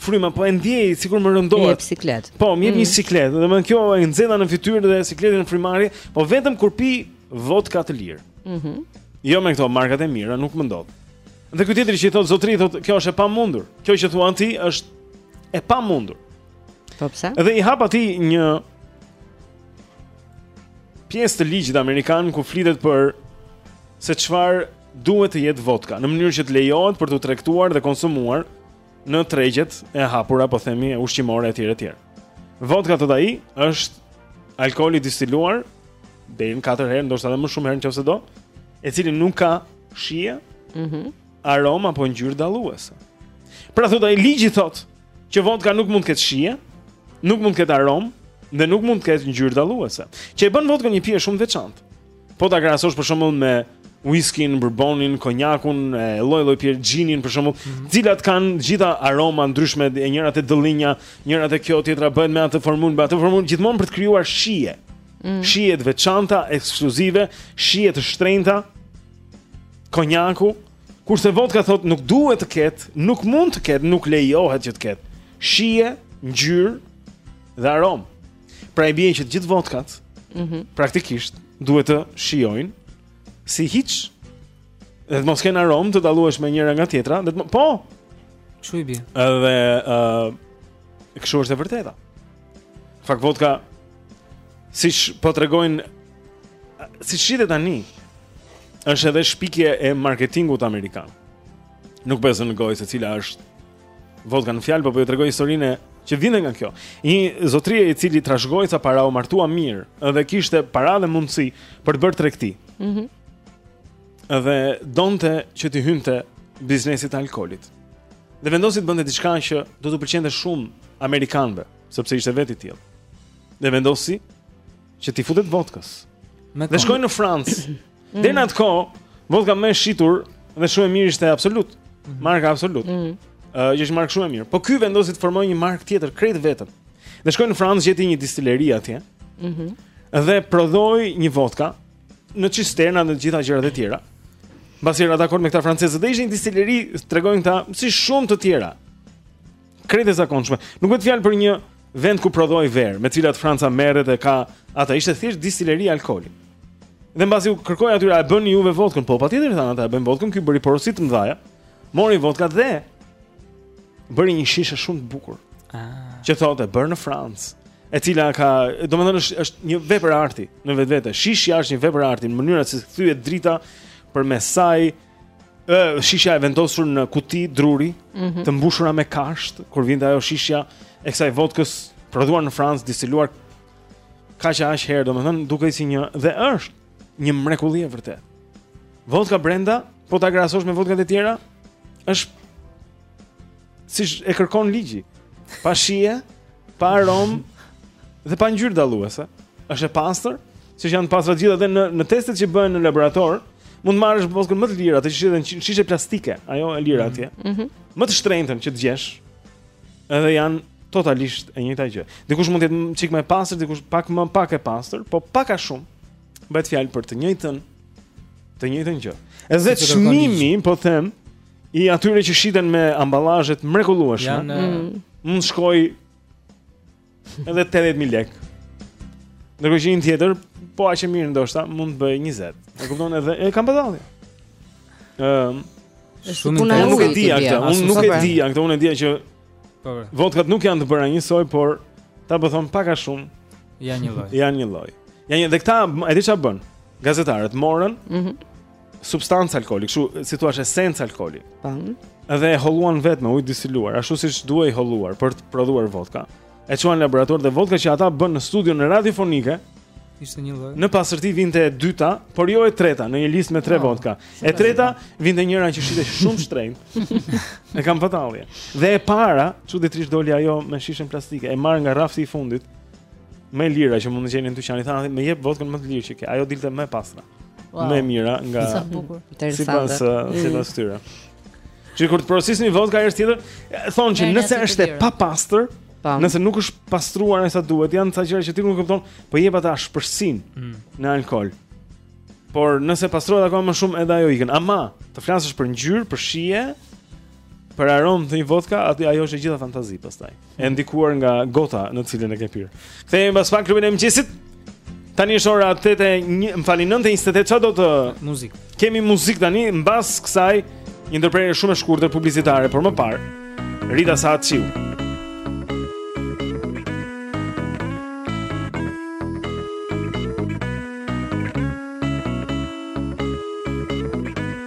fryma, po e ndjej sikur më rëndohet. Jep siklet. Po, më jep mm. një siklet. Domethënë kjo e nxehta në fytyrë dhe sikletin në frymarrje, po vetëm kur pi vodka të lirë. Mhm. Mm jo me këto markat e mira, nuk më ndodh. Dhe ky tjetri që i thot zotri thot, kjo është e pamundur. Kjo që thua ti është e pamundur. Po pse? Dhe i hap aty një pjesë të ligjit amerikan ku flitet për se çfarë duhet të jetë vodka, në mënyrë që të lejohet për t'u tregtuar dhe konsumuar në tregjet e hapura, po themi, e ushqimore etj etj. Vodka thotë ai është alkool i distiluar deri në 4 herë, ndoshta edhe më shumë herë nëse do, e cili nuk ka shije, mm -hmm. aromë apo ngjyrë dalluese. Pra thotë ai ligji thotë që vodka nuk mund të ketë shije, nuk mund të ketë aromë dhe nuk mund të ketë ngjyrë dalluese. Që e bën vodkën një pije shumë të veçantë. Po ta krahasosh për shembull me whisky-n, bourbonin, konjakun, lloj-lloj pije xhinin për shembull, mm -hmm. të cilat kanë gjitha aroma ndryshme, e njëra te dëllinja, njëra te kjo, tjetra bëhet me atë formulë, me atë formulë gjithmonë për të krijuar shije. Mm -hmm. Shije të veçanta, ekskluzive, shije të shtrenjta. Konjaku, Kurse vodka thotë nuk duhet të ketë, nuk mund të ketë, nuk lejohet që të ketë shije, ngjyrë dhe aromë. Pra i bie që të gjithë vodkat, mm -hmm. praktikisht duhet të shijojnë si hiç. Dhe të mos kenë aromë të dallueshme njëra nga tjetra, dhe të mos po. Kështu i bie? Edhe ë uh, kështu është e vërteta. Fakt vodka si po tregojnë si shitet tani është edhe shpikje e marketingut amerikan. Nuk po e zë në gojë se cila është vodka në fjalë, por po ju tregoj historinë që vjen nga kjo. Një zotri i cili trashëgoi ca para u martua mirë, edhe kishte para dhe mundësi për të bërë tregti. Mhm. Mm edhe donte që t'i hynte biznesit të alkoolit. dhe vendosi të bënte diçka që do t'u pëlqente shumë amerikanëve, sepse ishte vetë i tillë. Dhe vendosi që t'i futet vodkës. Dhe shkoi në Francë. Mm. Deri në atë kohë, vodka më e shitur dhe shumë e mirë ishte absolut. Mm. Marka absolut. Ëh, mm. uh, që është markë shumë e mirë. Po ky vendosi të formojë një markë tjetër krejt vetëm. Dhe shkoi në Francë, gjeti një distileri atje. Mhm. Mm dhe prodhoi një vodka në cisterna në të gjitha gjërat e tjera. Mbasi ra dakord me këta francezët, dhe ishte një distileri, tregojnë këta si shumë të tjera. Krejt e zakonshme. Nuk bëhet fjalë për një vend ku prodhohej verë, me të cilat Franca merret e ka ata ishte thjesht distileri alkooli. Dhe mbasi u kërkoi atyre a e bëni ju vodkën? Po patjetër thanë ata e bëjmë vodkën, ky bëri porosi të mëdha. Mori vodkën dhe bëri një shishe shumë të bukur. Ah. Që thotë e bërë në Francë, e cila ka, domethënë është është një vepër arti në vetvete. Shishja është një vepër arti në mënyrën se si thyhet drita përmes saj. Ë shishja e vendosur në kuti druri, mm -hmm. të mbushura me kashtë, kur vinte ajo shishja e kësaj vodkës prodhuar në Francë, distiluar kaq e aq herë, domethënë dukej si një dhe është një mrekulli e vërtetë. Vodka brenda, po ta krahasosh me vodkat e tjera, është siç e kërkon ligji. Pa shije, pa aromë dhe pa ngjyrë dalluese. Është e pastër, siç janë të pastra të gjitha edhe në në testet që bëhen në laborator, mund të marrësh vodkën më të lirë, atë që shitet në shishe plastike, ajo e lira atje. Mm -hmm. Më të shtrenjtën që të gjesh. Edhe janë totalisht e njëjta gjë. Dikush mund të jetë çik më e pastër, dikush pak më pak e pastër, po pak a shumë bëhet fjalë për të njëjtën të njëjtën gjë. Dhe çmimi, po them, i atyre që shiten me ambalazhe të mrekullueshme. Janë mm. mund të shkojë edhe 80000 lekë. Ndërkohë që një tjetër, po aq e mirë ndoshta, mund të bëjë 20. E kupton edhe e kam batalli. Ëm, Shumë unë nuk e di atë, unë nuk e dija këtë, unë e dija që po, po. Vodkat nuk janë të bëra njësoj, por ti po thua pak a shumë janë një lloj. Janë një lloj. Janë dhe këta e di çfarë bënë. Gazetarët morën. Mhm. substancë alkooli, kështu si të thuash esencë alkooli. Po. Dhe e holluan vetë me ujë të distiluar, ashtu siç duhej holluar për të prodhuar vodka. E çuan në laborator dhe vodka që ata bënë në studion radiofonike ishte një lloj. Në pastërti vinte e dyta, por jo e treta, në një listë me tre oh, vodka. E treta vinte njëra që shitej shumë shtrenjtë. e kam fatallje. Dhe e para, çuditërisht doli ajo me shishen plastike, e marrë nga rafti i fundit. Më e lira që mund të gjenin në dyqan, i thanë, "Më jep vodkën më të lirë që ke." Ajo dilte më e pastra. Wow. Më e mira nga Sa bukur. Interesante. Sipas këtyre uh, mm. sipas tyre. Që kur të porosisni vodka herë tjetër, thonë që nëse është e papastër, Tam. Po. Nëse nuk është pastruar sa duhet, janë ca gjëra që ti nuk i kupton, po jep atë ashpërsinë mm. në alkool. Por nëse pastrohet akoma më shumë edhe ajo ikën. Ama, të flasësh për ngjyrë, për shije, Për aromë të një vodka, aty ajo është e gjitha fantazi pastaj. E ndikuar nga gota në cilën e ke pirë. Kthehemi pas pak në klubin e mëngjesit. Tani është ora 8:01, më falni 9:28, çfarë do të kemi, muzikë tani mbas kësaj një ndërprerje shumë e shkurtër publicitare, por më parë Rezarta Saatçiu.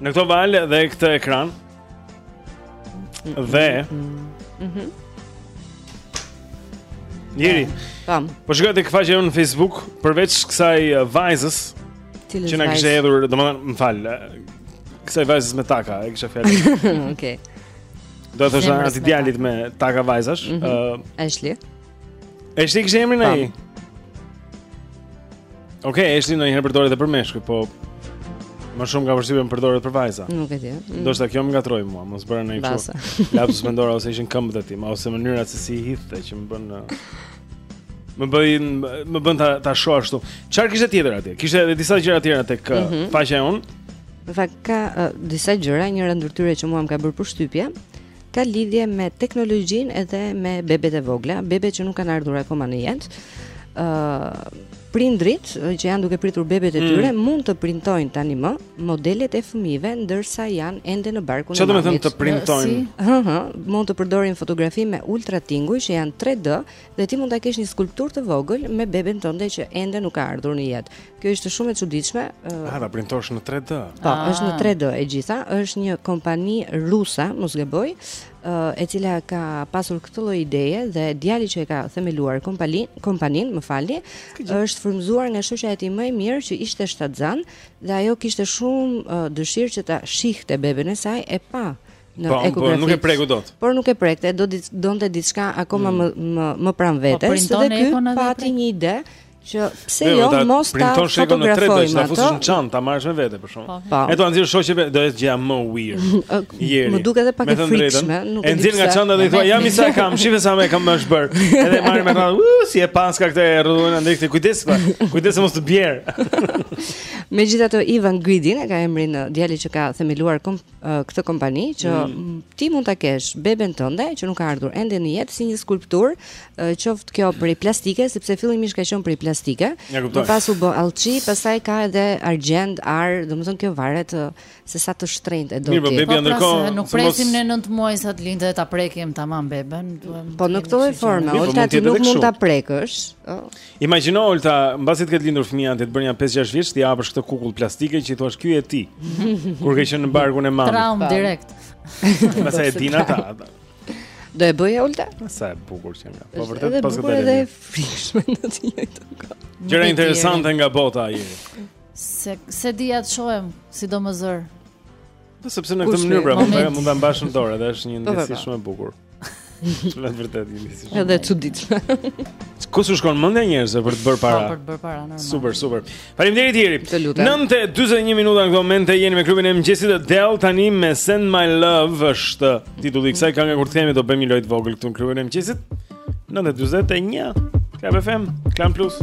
Në këto valë dhe këtë ekran Dhe Mhm. Eri Tani Po shkoj te kjo faqja jonë në Facebook Përveç kësaj uh, vajzës Që na kishte hedhur Domethënë më fal uh, Kësaj vajzës me taka E kisha fjalën Okej okay. Domethënë atij djalit me taka vajzash mm -hmm. uh, Ashley Ashley e kishte emrin ai. Oke, okay, Ashley ndonjëherë përdoret edhe për meshkuj, po... Më shumë kam përshtypjen përdoret për vajza. Nuk e di. Mm. Dhe kjo më ngatroi mua, mos bëra ndonjë farë lapsusi, mendora ose ishin këmbët e tij, ose mënyra se si i hidhte që më bën më bëjnë më bën ta ta shoh ashtu. Çfarë kishte tjetër atje? Kishte edhe disa gjëra tjera tek mm -hmm. faqja jonë. Në fakt ka uh, disa gjëra, njëra ndër tyre që mua më ka bërë përshtypje, Ka lidhje me teknologjinë edhe me bebet e vogla, bebet që nuk kanë ardhur akoma në jetë. ë uh, prindrit që janë duke pritur bebet e mm. tyre mm. mund të printojnë tanimë modelet e fëmijëve ndërsa janë ende në barkun e mamës. Çfarë do të thotë të printojnë? Ëh, mund të përdorin fotografi me ultratinguj që janë 3D Dhe ti mund ta kesh një skulpturë të vogël me beben tënde që ende nuk ka ardhur në jetë. Kjo ishte shumë e çuditshme. Ah, ta printosh në 3D. Po, ah. është në 3D e gjitha, është një kompani ruse, mos gaboj, e cila ka pasur këtë lloj ideje dhe djali që e ka themeluar kompani, kompanin, më falni, është frymzuar nga shoqja e tij më e mirë që ishte shtatzan dhe ajo kishte shumë dëshirë që ta shihte beben e saj, e pa në, po, ekografi. Po, nuk e prek dot. Por nuk e prekte, do di, donte diçka akoma mm. më më më pranë po, vetes, po, dhe ky pati një ide që pse jo ta, mos ta fotografojmë atë. Ta fusësh në çantë, ta marrësh me vete për shembull. Po. Po. Edhe t'ua nxjerrësh shoqeve, do të jetë më weird. Më duket edhe pak e frikshme, nuk e di. E nxjerr nga çanta dhe i thua, "Ja, mua sa më ka, shife sa më ka, më është bërë." Dhe e marrin me radhë, "U, si e paska këtë rrudhën ndër këtë kujdes, pa. Kujdes mos të bjerë." Megjithatë Ivan Gridin e ka emrin uh, djali që ka themeluar këtë kompani që mm. ti mund ta kesh beben tënde që nuk ka ardhur ende në jetë si një skulptur, qoftë kjo prej plastike sepse fillimisht ka qenë prej plastike, më pas u bë allçi, pastaj ka edhe argjend, ar, domethënë kjo varet se sa të shtrenjtë e do ti. Po bebi po, ndërkohë nuk presim ne 9 muaj sa të lindë dhe ta prekim tamam beben. Po në këtë formë, ata ti nuk mund ta prekësh, ëh. Imagjino Olta, mbasi të ketë lindur fëmija, të jetë bërë një 5-6 vjeç, t'i japësh këtë kukull plastike që i thua ky je ti. Kur ke qenë në barkun e mamës. Traumë direkt. Mbase e din ata. Do e bëje Olta? Sa e bukur qenka. Po vërtet pas këtë. Edhe e frikshme në të njëjtën kohë. Gjëra interesante nga bota ai. Se se di atë shohem, sidomos zor. Po sepse në këtë mënyrë pra, mund ta mbash në dorë, edhe është një ndjesi shumë e bukur. Shumë e vërtetë një lisi. Edhe e çuditshme. Ku s'u shkon mendja njerëzve për të bërë para? Po, për të bërë para normal. Super, super. Faleminderit Jeri. 9:41 minuta në këtë moment jeni me klubin e mëngjesit Adele tani me Send My Love është titulli i kësaj kënge kur kthehemi do bëjmë një lojë të vogël këtu në klubin e mëngjesit. 9:41. Club FM, Klan Plus.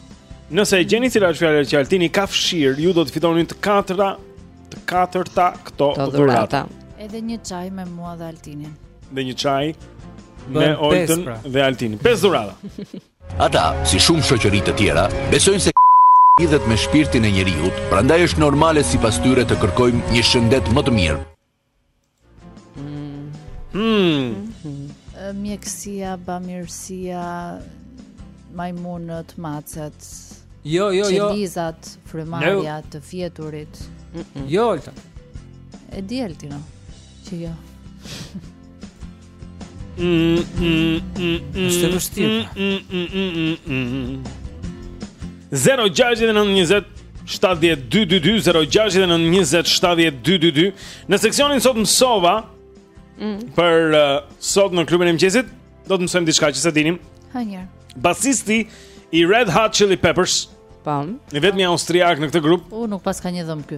Nëse e gjeni cila është fjala që Altini ka fshirë, ju do të fitoni të katërta, të katërta këto dhurata. Edhe një çaj me mua dhe Altinin. Dhe një çaj me Oltën pra. dhe Altinin. Pesë dhurata. Ata, si shumë shoqëri të tjera, besojnë se lidhet me shpirtin e njeriut, prandaj është normale sipas tyre të kërkojmë një shëndet më të mirë. Hmm. Hmm. Mjekësia, bamirësia, majmunët, macet. Jo, jo, jo. Qelizat, frymëmarrja të fjeturit. Jo, Olta. E di Altino që jo. Mm, mm, mm, mm, Është e vështirë. Mm, mm, mm, mm, mm. 069 20 Në seksionin sot mësova mm. Për uh, sot në klubin e mëngjesit Do të mësojmë diçka që s'e dinim Hë një herë Basisti i Red Hot Chili Peppers Pam I vetmi austriak në këtë grup U, nuk paska një dhëmë kjo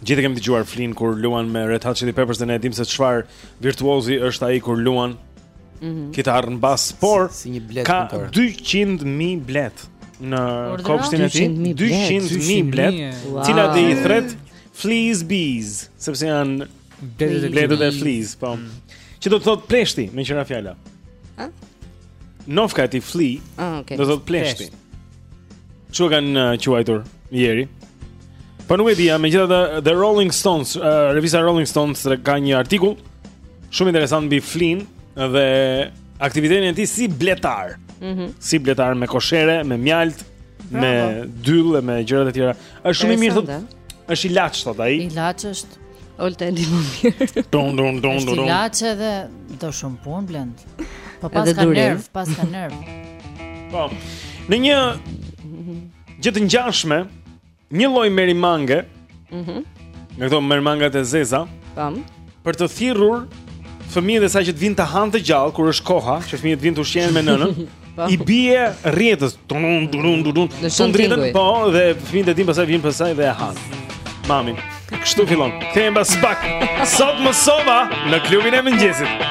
Gjithë e kemi dëgjuar Flean kur luan me Red Hot Chili Peppers dhe ne e dimë se çfarë virtuozi është ai kur luan. Mhm. Mm Kitarën bas, por si, si një blet ka 200.000 bletë në kopshtin e tij. 200.000 bletë, wow. cilat i thërret Flea's Bees, sepse janë bletët e Fleas, po. Mm. Që do të thotë pleshti meqë ra fjala. Ëh? Nofka e tij Flea. Ah, okay. Do thotë pleshti. Kshu e kanë uh, quajtur Jeri? Po nuk e di, megjithatë The Rolling Stones, uh, revista Rolling Stones ka një artikull shumë interesant mbi Flean dhe aktivitetin e tij si bletar. Mhm. Mm si bletar me koshere, me mjaltë, me dyll e me gjëra të tjera. Është shumë i mirë thotë. Është ilaç thotë ai. Ilaç është. Olta e di më mirë. Dum dum dum dum. Është ilaç edhe do shumë punë Blend. Po paska nerv, paska nerv. Po. Në një gjë të ngjashme, një lloj merimange. Mhm. Mm nga këto merimangat e zeza. Tam. Për të thirrur fëmijët e saj që të vinë të hanë të gjallë kur është koha, që fëmijët vinë të ushqehen me nënën, po. i bie rrjetës. Dun dun dun dun. Tund rrjetën, po, dhe fëmijët vijnë pastaj vinë pastaj dhe e hanë mamin, kështu fillon. Kthehem pas pak. Sot mësova në klubin e mëngjesit.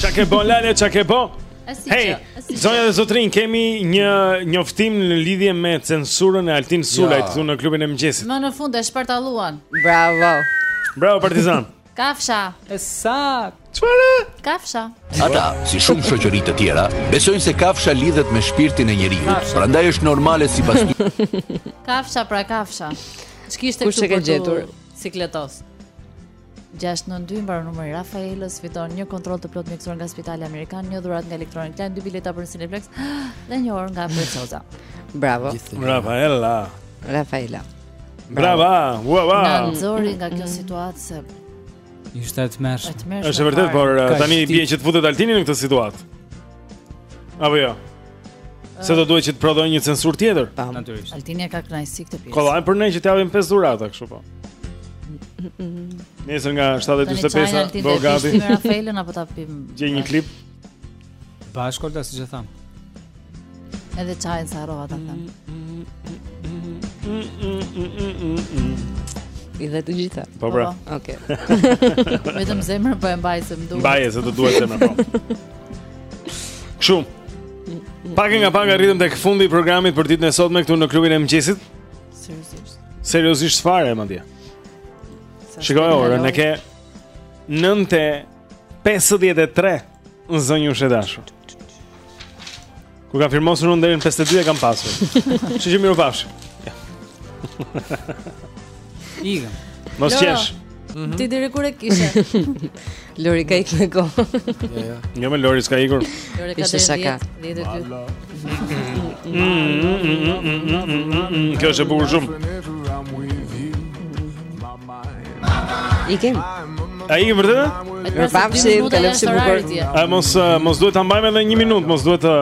Ça ke bo, Lale, ça ke bo? Hej, zonja dhe zotërinj, kemi një njoftim në lidhje me censurën e Altin Sulaj këtu në klubin e mëngjesit. Më në fund e shpartalluan. Bravo. Bravo, partizan. Kafsha. E saktë. Çfarë? Kafsha. Ata, si shumë shoqëri të tjera, besojnë se kafsha lidhet me shpirtin e njeriut. Prandaj është normale sipas Kafsha pra kafsha. Që kishte kështu për të sikletosur? 692 mbaron numri i Rafaelës, fiton një kontroll të plotë mjekësor nga Spitali Amerikan, një dhuratë nga Electronic Line, dy bileta për Cineplex dhe një orë nga Prezioza. Bravo. Rafaela. Rafaela. Bravo. Bravo. Na nxori nga kjo situatë se ishte e tmerrshme. Është vërtet, por tani i bie që të futet Altini në këtë situatë. Apo jo. Se do duhet që të prodhojë një censurë tjetër. Tam. Natyrisht. Altini e ka kënaqësi këtë pjesë. Kollaj për ne që t'japim 5 dhurata kështu po. Nesër nga 7:45 do gati. Ne me Rafaelën apo ta pim. Gjej një klip. Bashkë, ta siç e thamë. Edhe çajin se harrova ta them. I dhe të gjitha. Po pra. Po, po. Okej. Vetëm zemrën po e mbaj se më duhet. Mbaje se të duhet zemra po. Shumë. Pak nga pak arritëm tek fundi i programit për ditën e sotme këtu në klubin e mëngjesit. Seriozisht. Seriozisht fare madje. Shikoje orën, e ke 9:53 zonjushë e dashur. Kur kam firmosur unë deri në pesëdy e kam pasur. Kështu që mirupafshim. Ika. Mos qesh. Mhm. Ti deri kur e kishe? Lori ka ikë me go. Jo, jo. Jo mo, Lori s'ka ikur. Lori ka shaka. Kjo është e bukur shumë. Ikim. Ë, e vërtetë? Mirupafshim, ka lëmë si bukur. A mos mos duhet ta mbajmë edhe 1 minutë, mos duhet të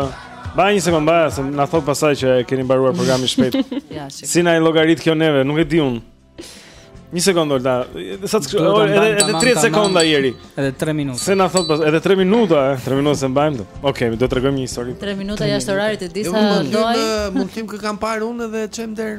Mbaje një sekondë, mbaje, se na thotë pastaj që e keni mbaruar programin shpejt. ja, si na i llogarit kjo neve, nuk e di unë. Një sekondë, Olta. Sa të shkruaj, edhe edhe 30 sekonda, Jeri. Edhe 3 minuta. Se na thotë pas, edhe 3 minuta, 3 minuta s'e mbajmë. Okej, okay, do të tregojmë një histori. 3 minuta jashtë orarit të disa. Mund të mund të kem kë kam parë unë edhe çem der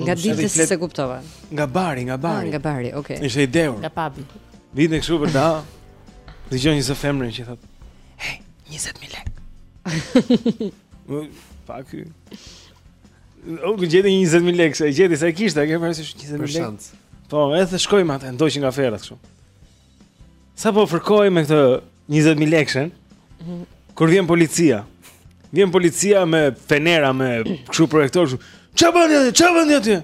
Nga ditë se se kuptova. Nga bari, nga bari. Ah, nga bari, okay. Ishte i dehur. Nga bari. Vinte kështu për ta. Dëgjoj një zë femre që thotë, "Hey, 20000 lekë." Pa ky. U gjeti 20000 lekë, e gjeti sa e kishte, e ke parasysh 20000 lekë. Për shans. Po, edhe shkojmë atë, ndoqi nga ferrat kështu. Sa po fërkohej me këtë 20.000 lekshen, mhm. kur vjen policia, vjen policia me fenera, me këshu projektor, këshu, ça bëni aty, ça bëni aty?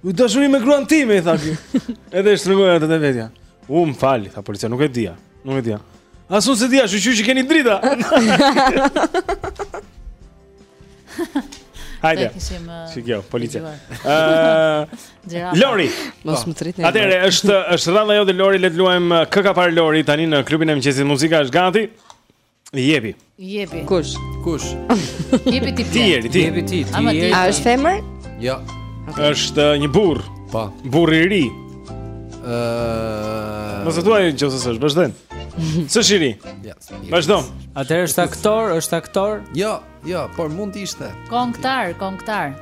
U dashuri me gruan time, i tha ky. Edhe e shtrëngoi atë te vetja. U më fal, tha policia, nuk e dija, nuk e dija. As unë s'e dija, shyqyr që kemi drita. Hajde. Ne kishim si kjo, policia. Ëh. Lori. Mos më tritni. Atëherë është është radha jote Lori, le të luajmë kë ka parë Lori tani në klubin e mëngjesit muzika është gati. Jepi. Jepi. Kush? Kush? Jepi ti. Ti jepi, ti. Jepi ti. A është femër? Jo. Është një burrë. Po. Burrë i ri. Ëh. Mos e thuaj nëse s'është, vazhdojmë. S'është i ri. Ja. Vazhdo. Atëherë është aktor, është aktor? Jo, jo, por mund të ishte. Këngëtar, këngëtar.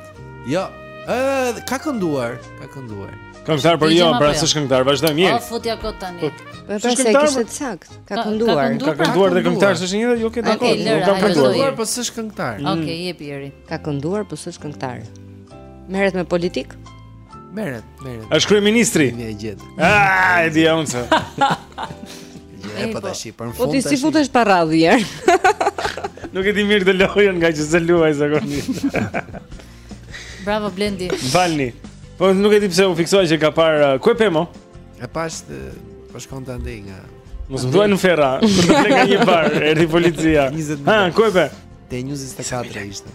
Jo. Ë, ka kënduar, ka kënduar. Këngëtar po jo, pra s'është këngëtar, vazhdojmë mirë. Po futia kot tani. Po, po pra s'e kishte saktë. Ka kënduar. Ka kënduar dhe këngëtar s'është një, jo ke dakord. Po ka kënduar, po s'është këngëtar. Mm. Okej, jepi Eri. Ka kënduar, po s'është këngëtar. Merret me politikë? Merret, merret. Është kryeministri. Ai e gjeti. Ah, e di unë se. Je po tash për fund. Po ti si futesh pa radhë jer. Nuk e di mirë këtë lojën nga që s'e luaj zakonisht. Bravo Blendi. Valni. Po nuk e di pse u fiksua që ka parë uh, ku e pe mo? E pashë po shkonte andej nga Mos më thuaj në ferra, kur të plekë një bar, erdhi policia Ha, ku e pe? Te 24 ishte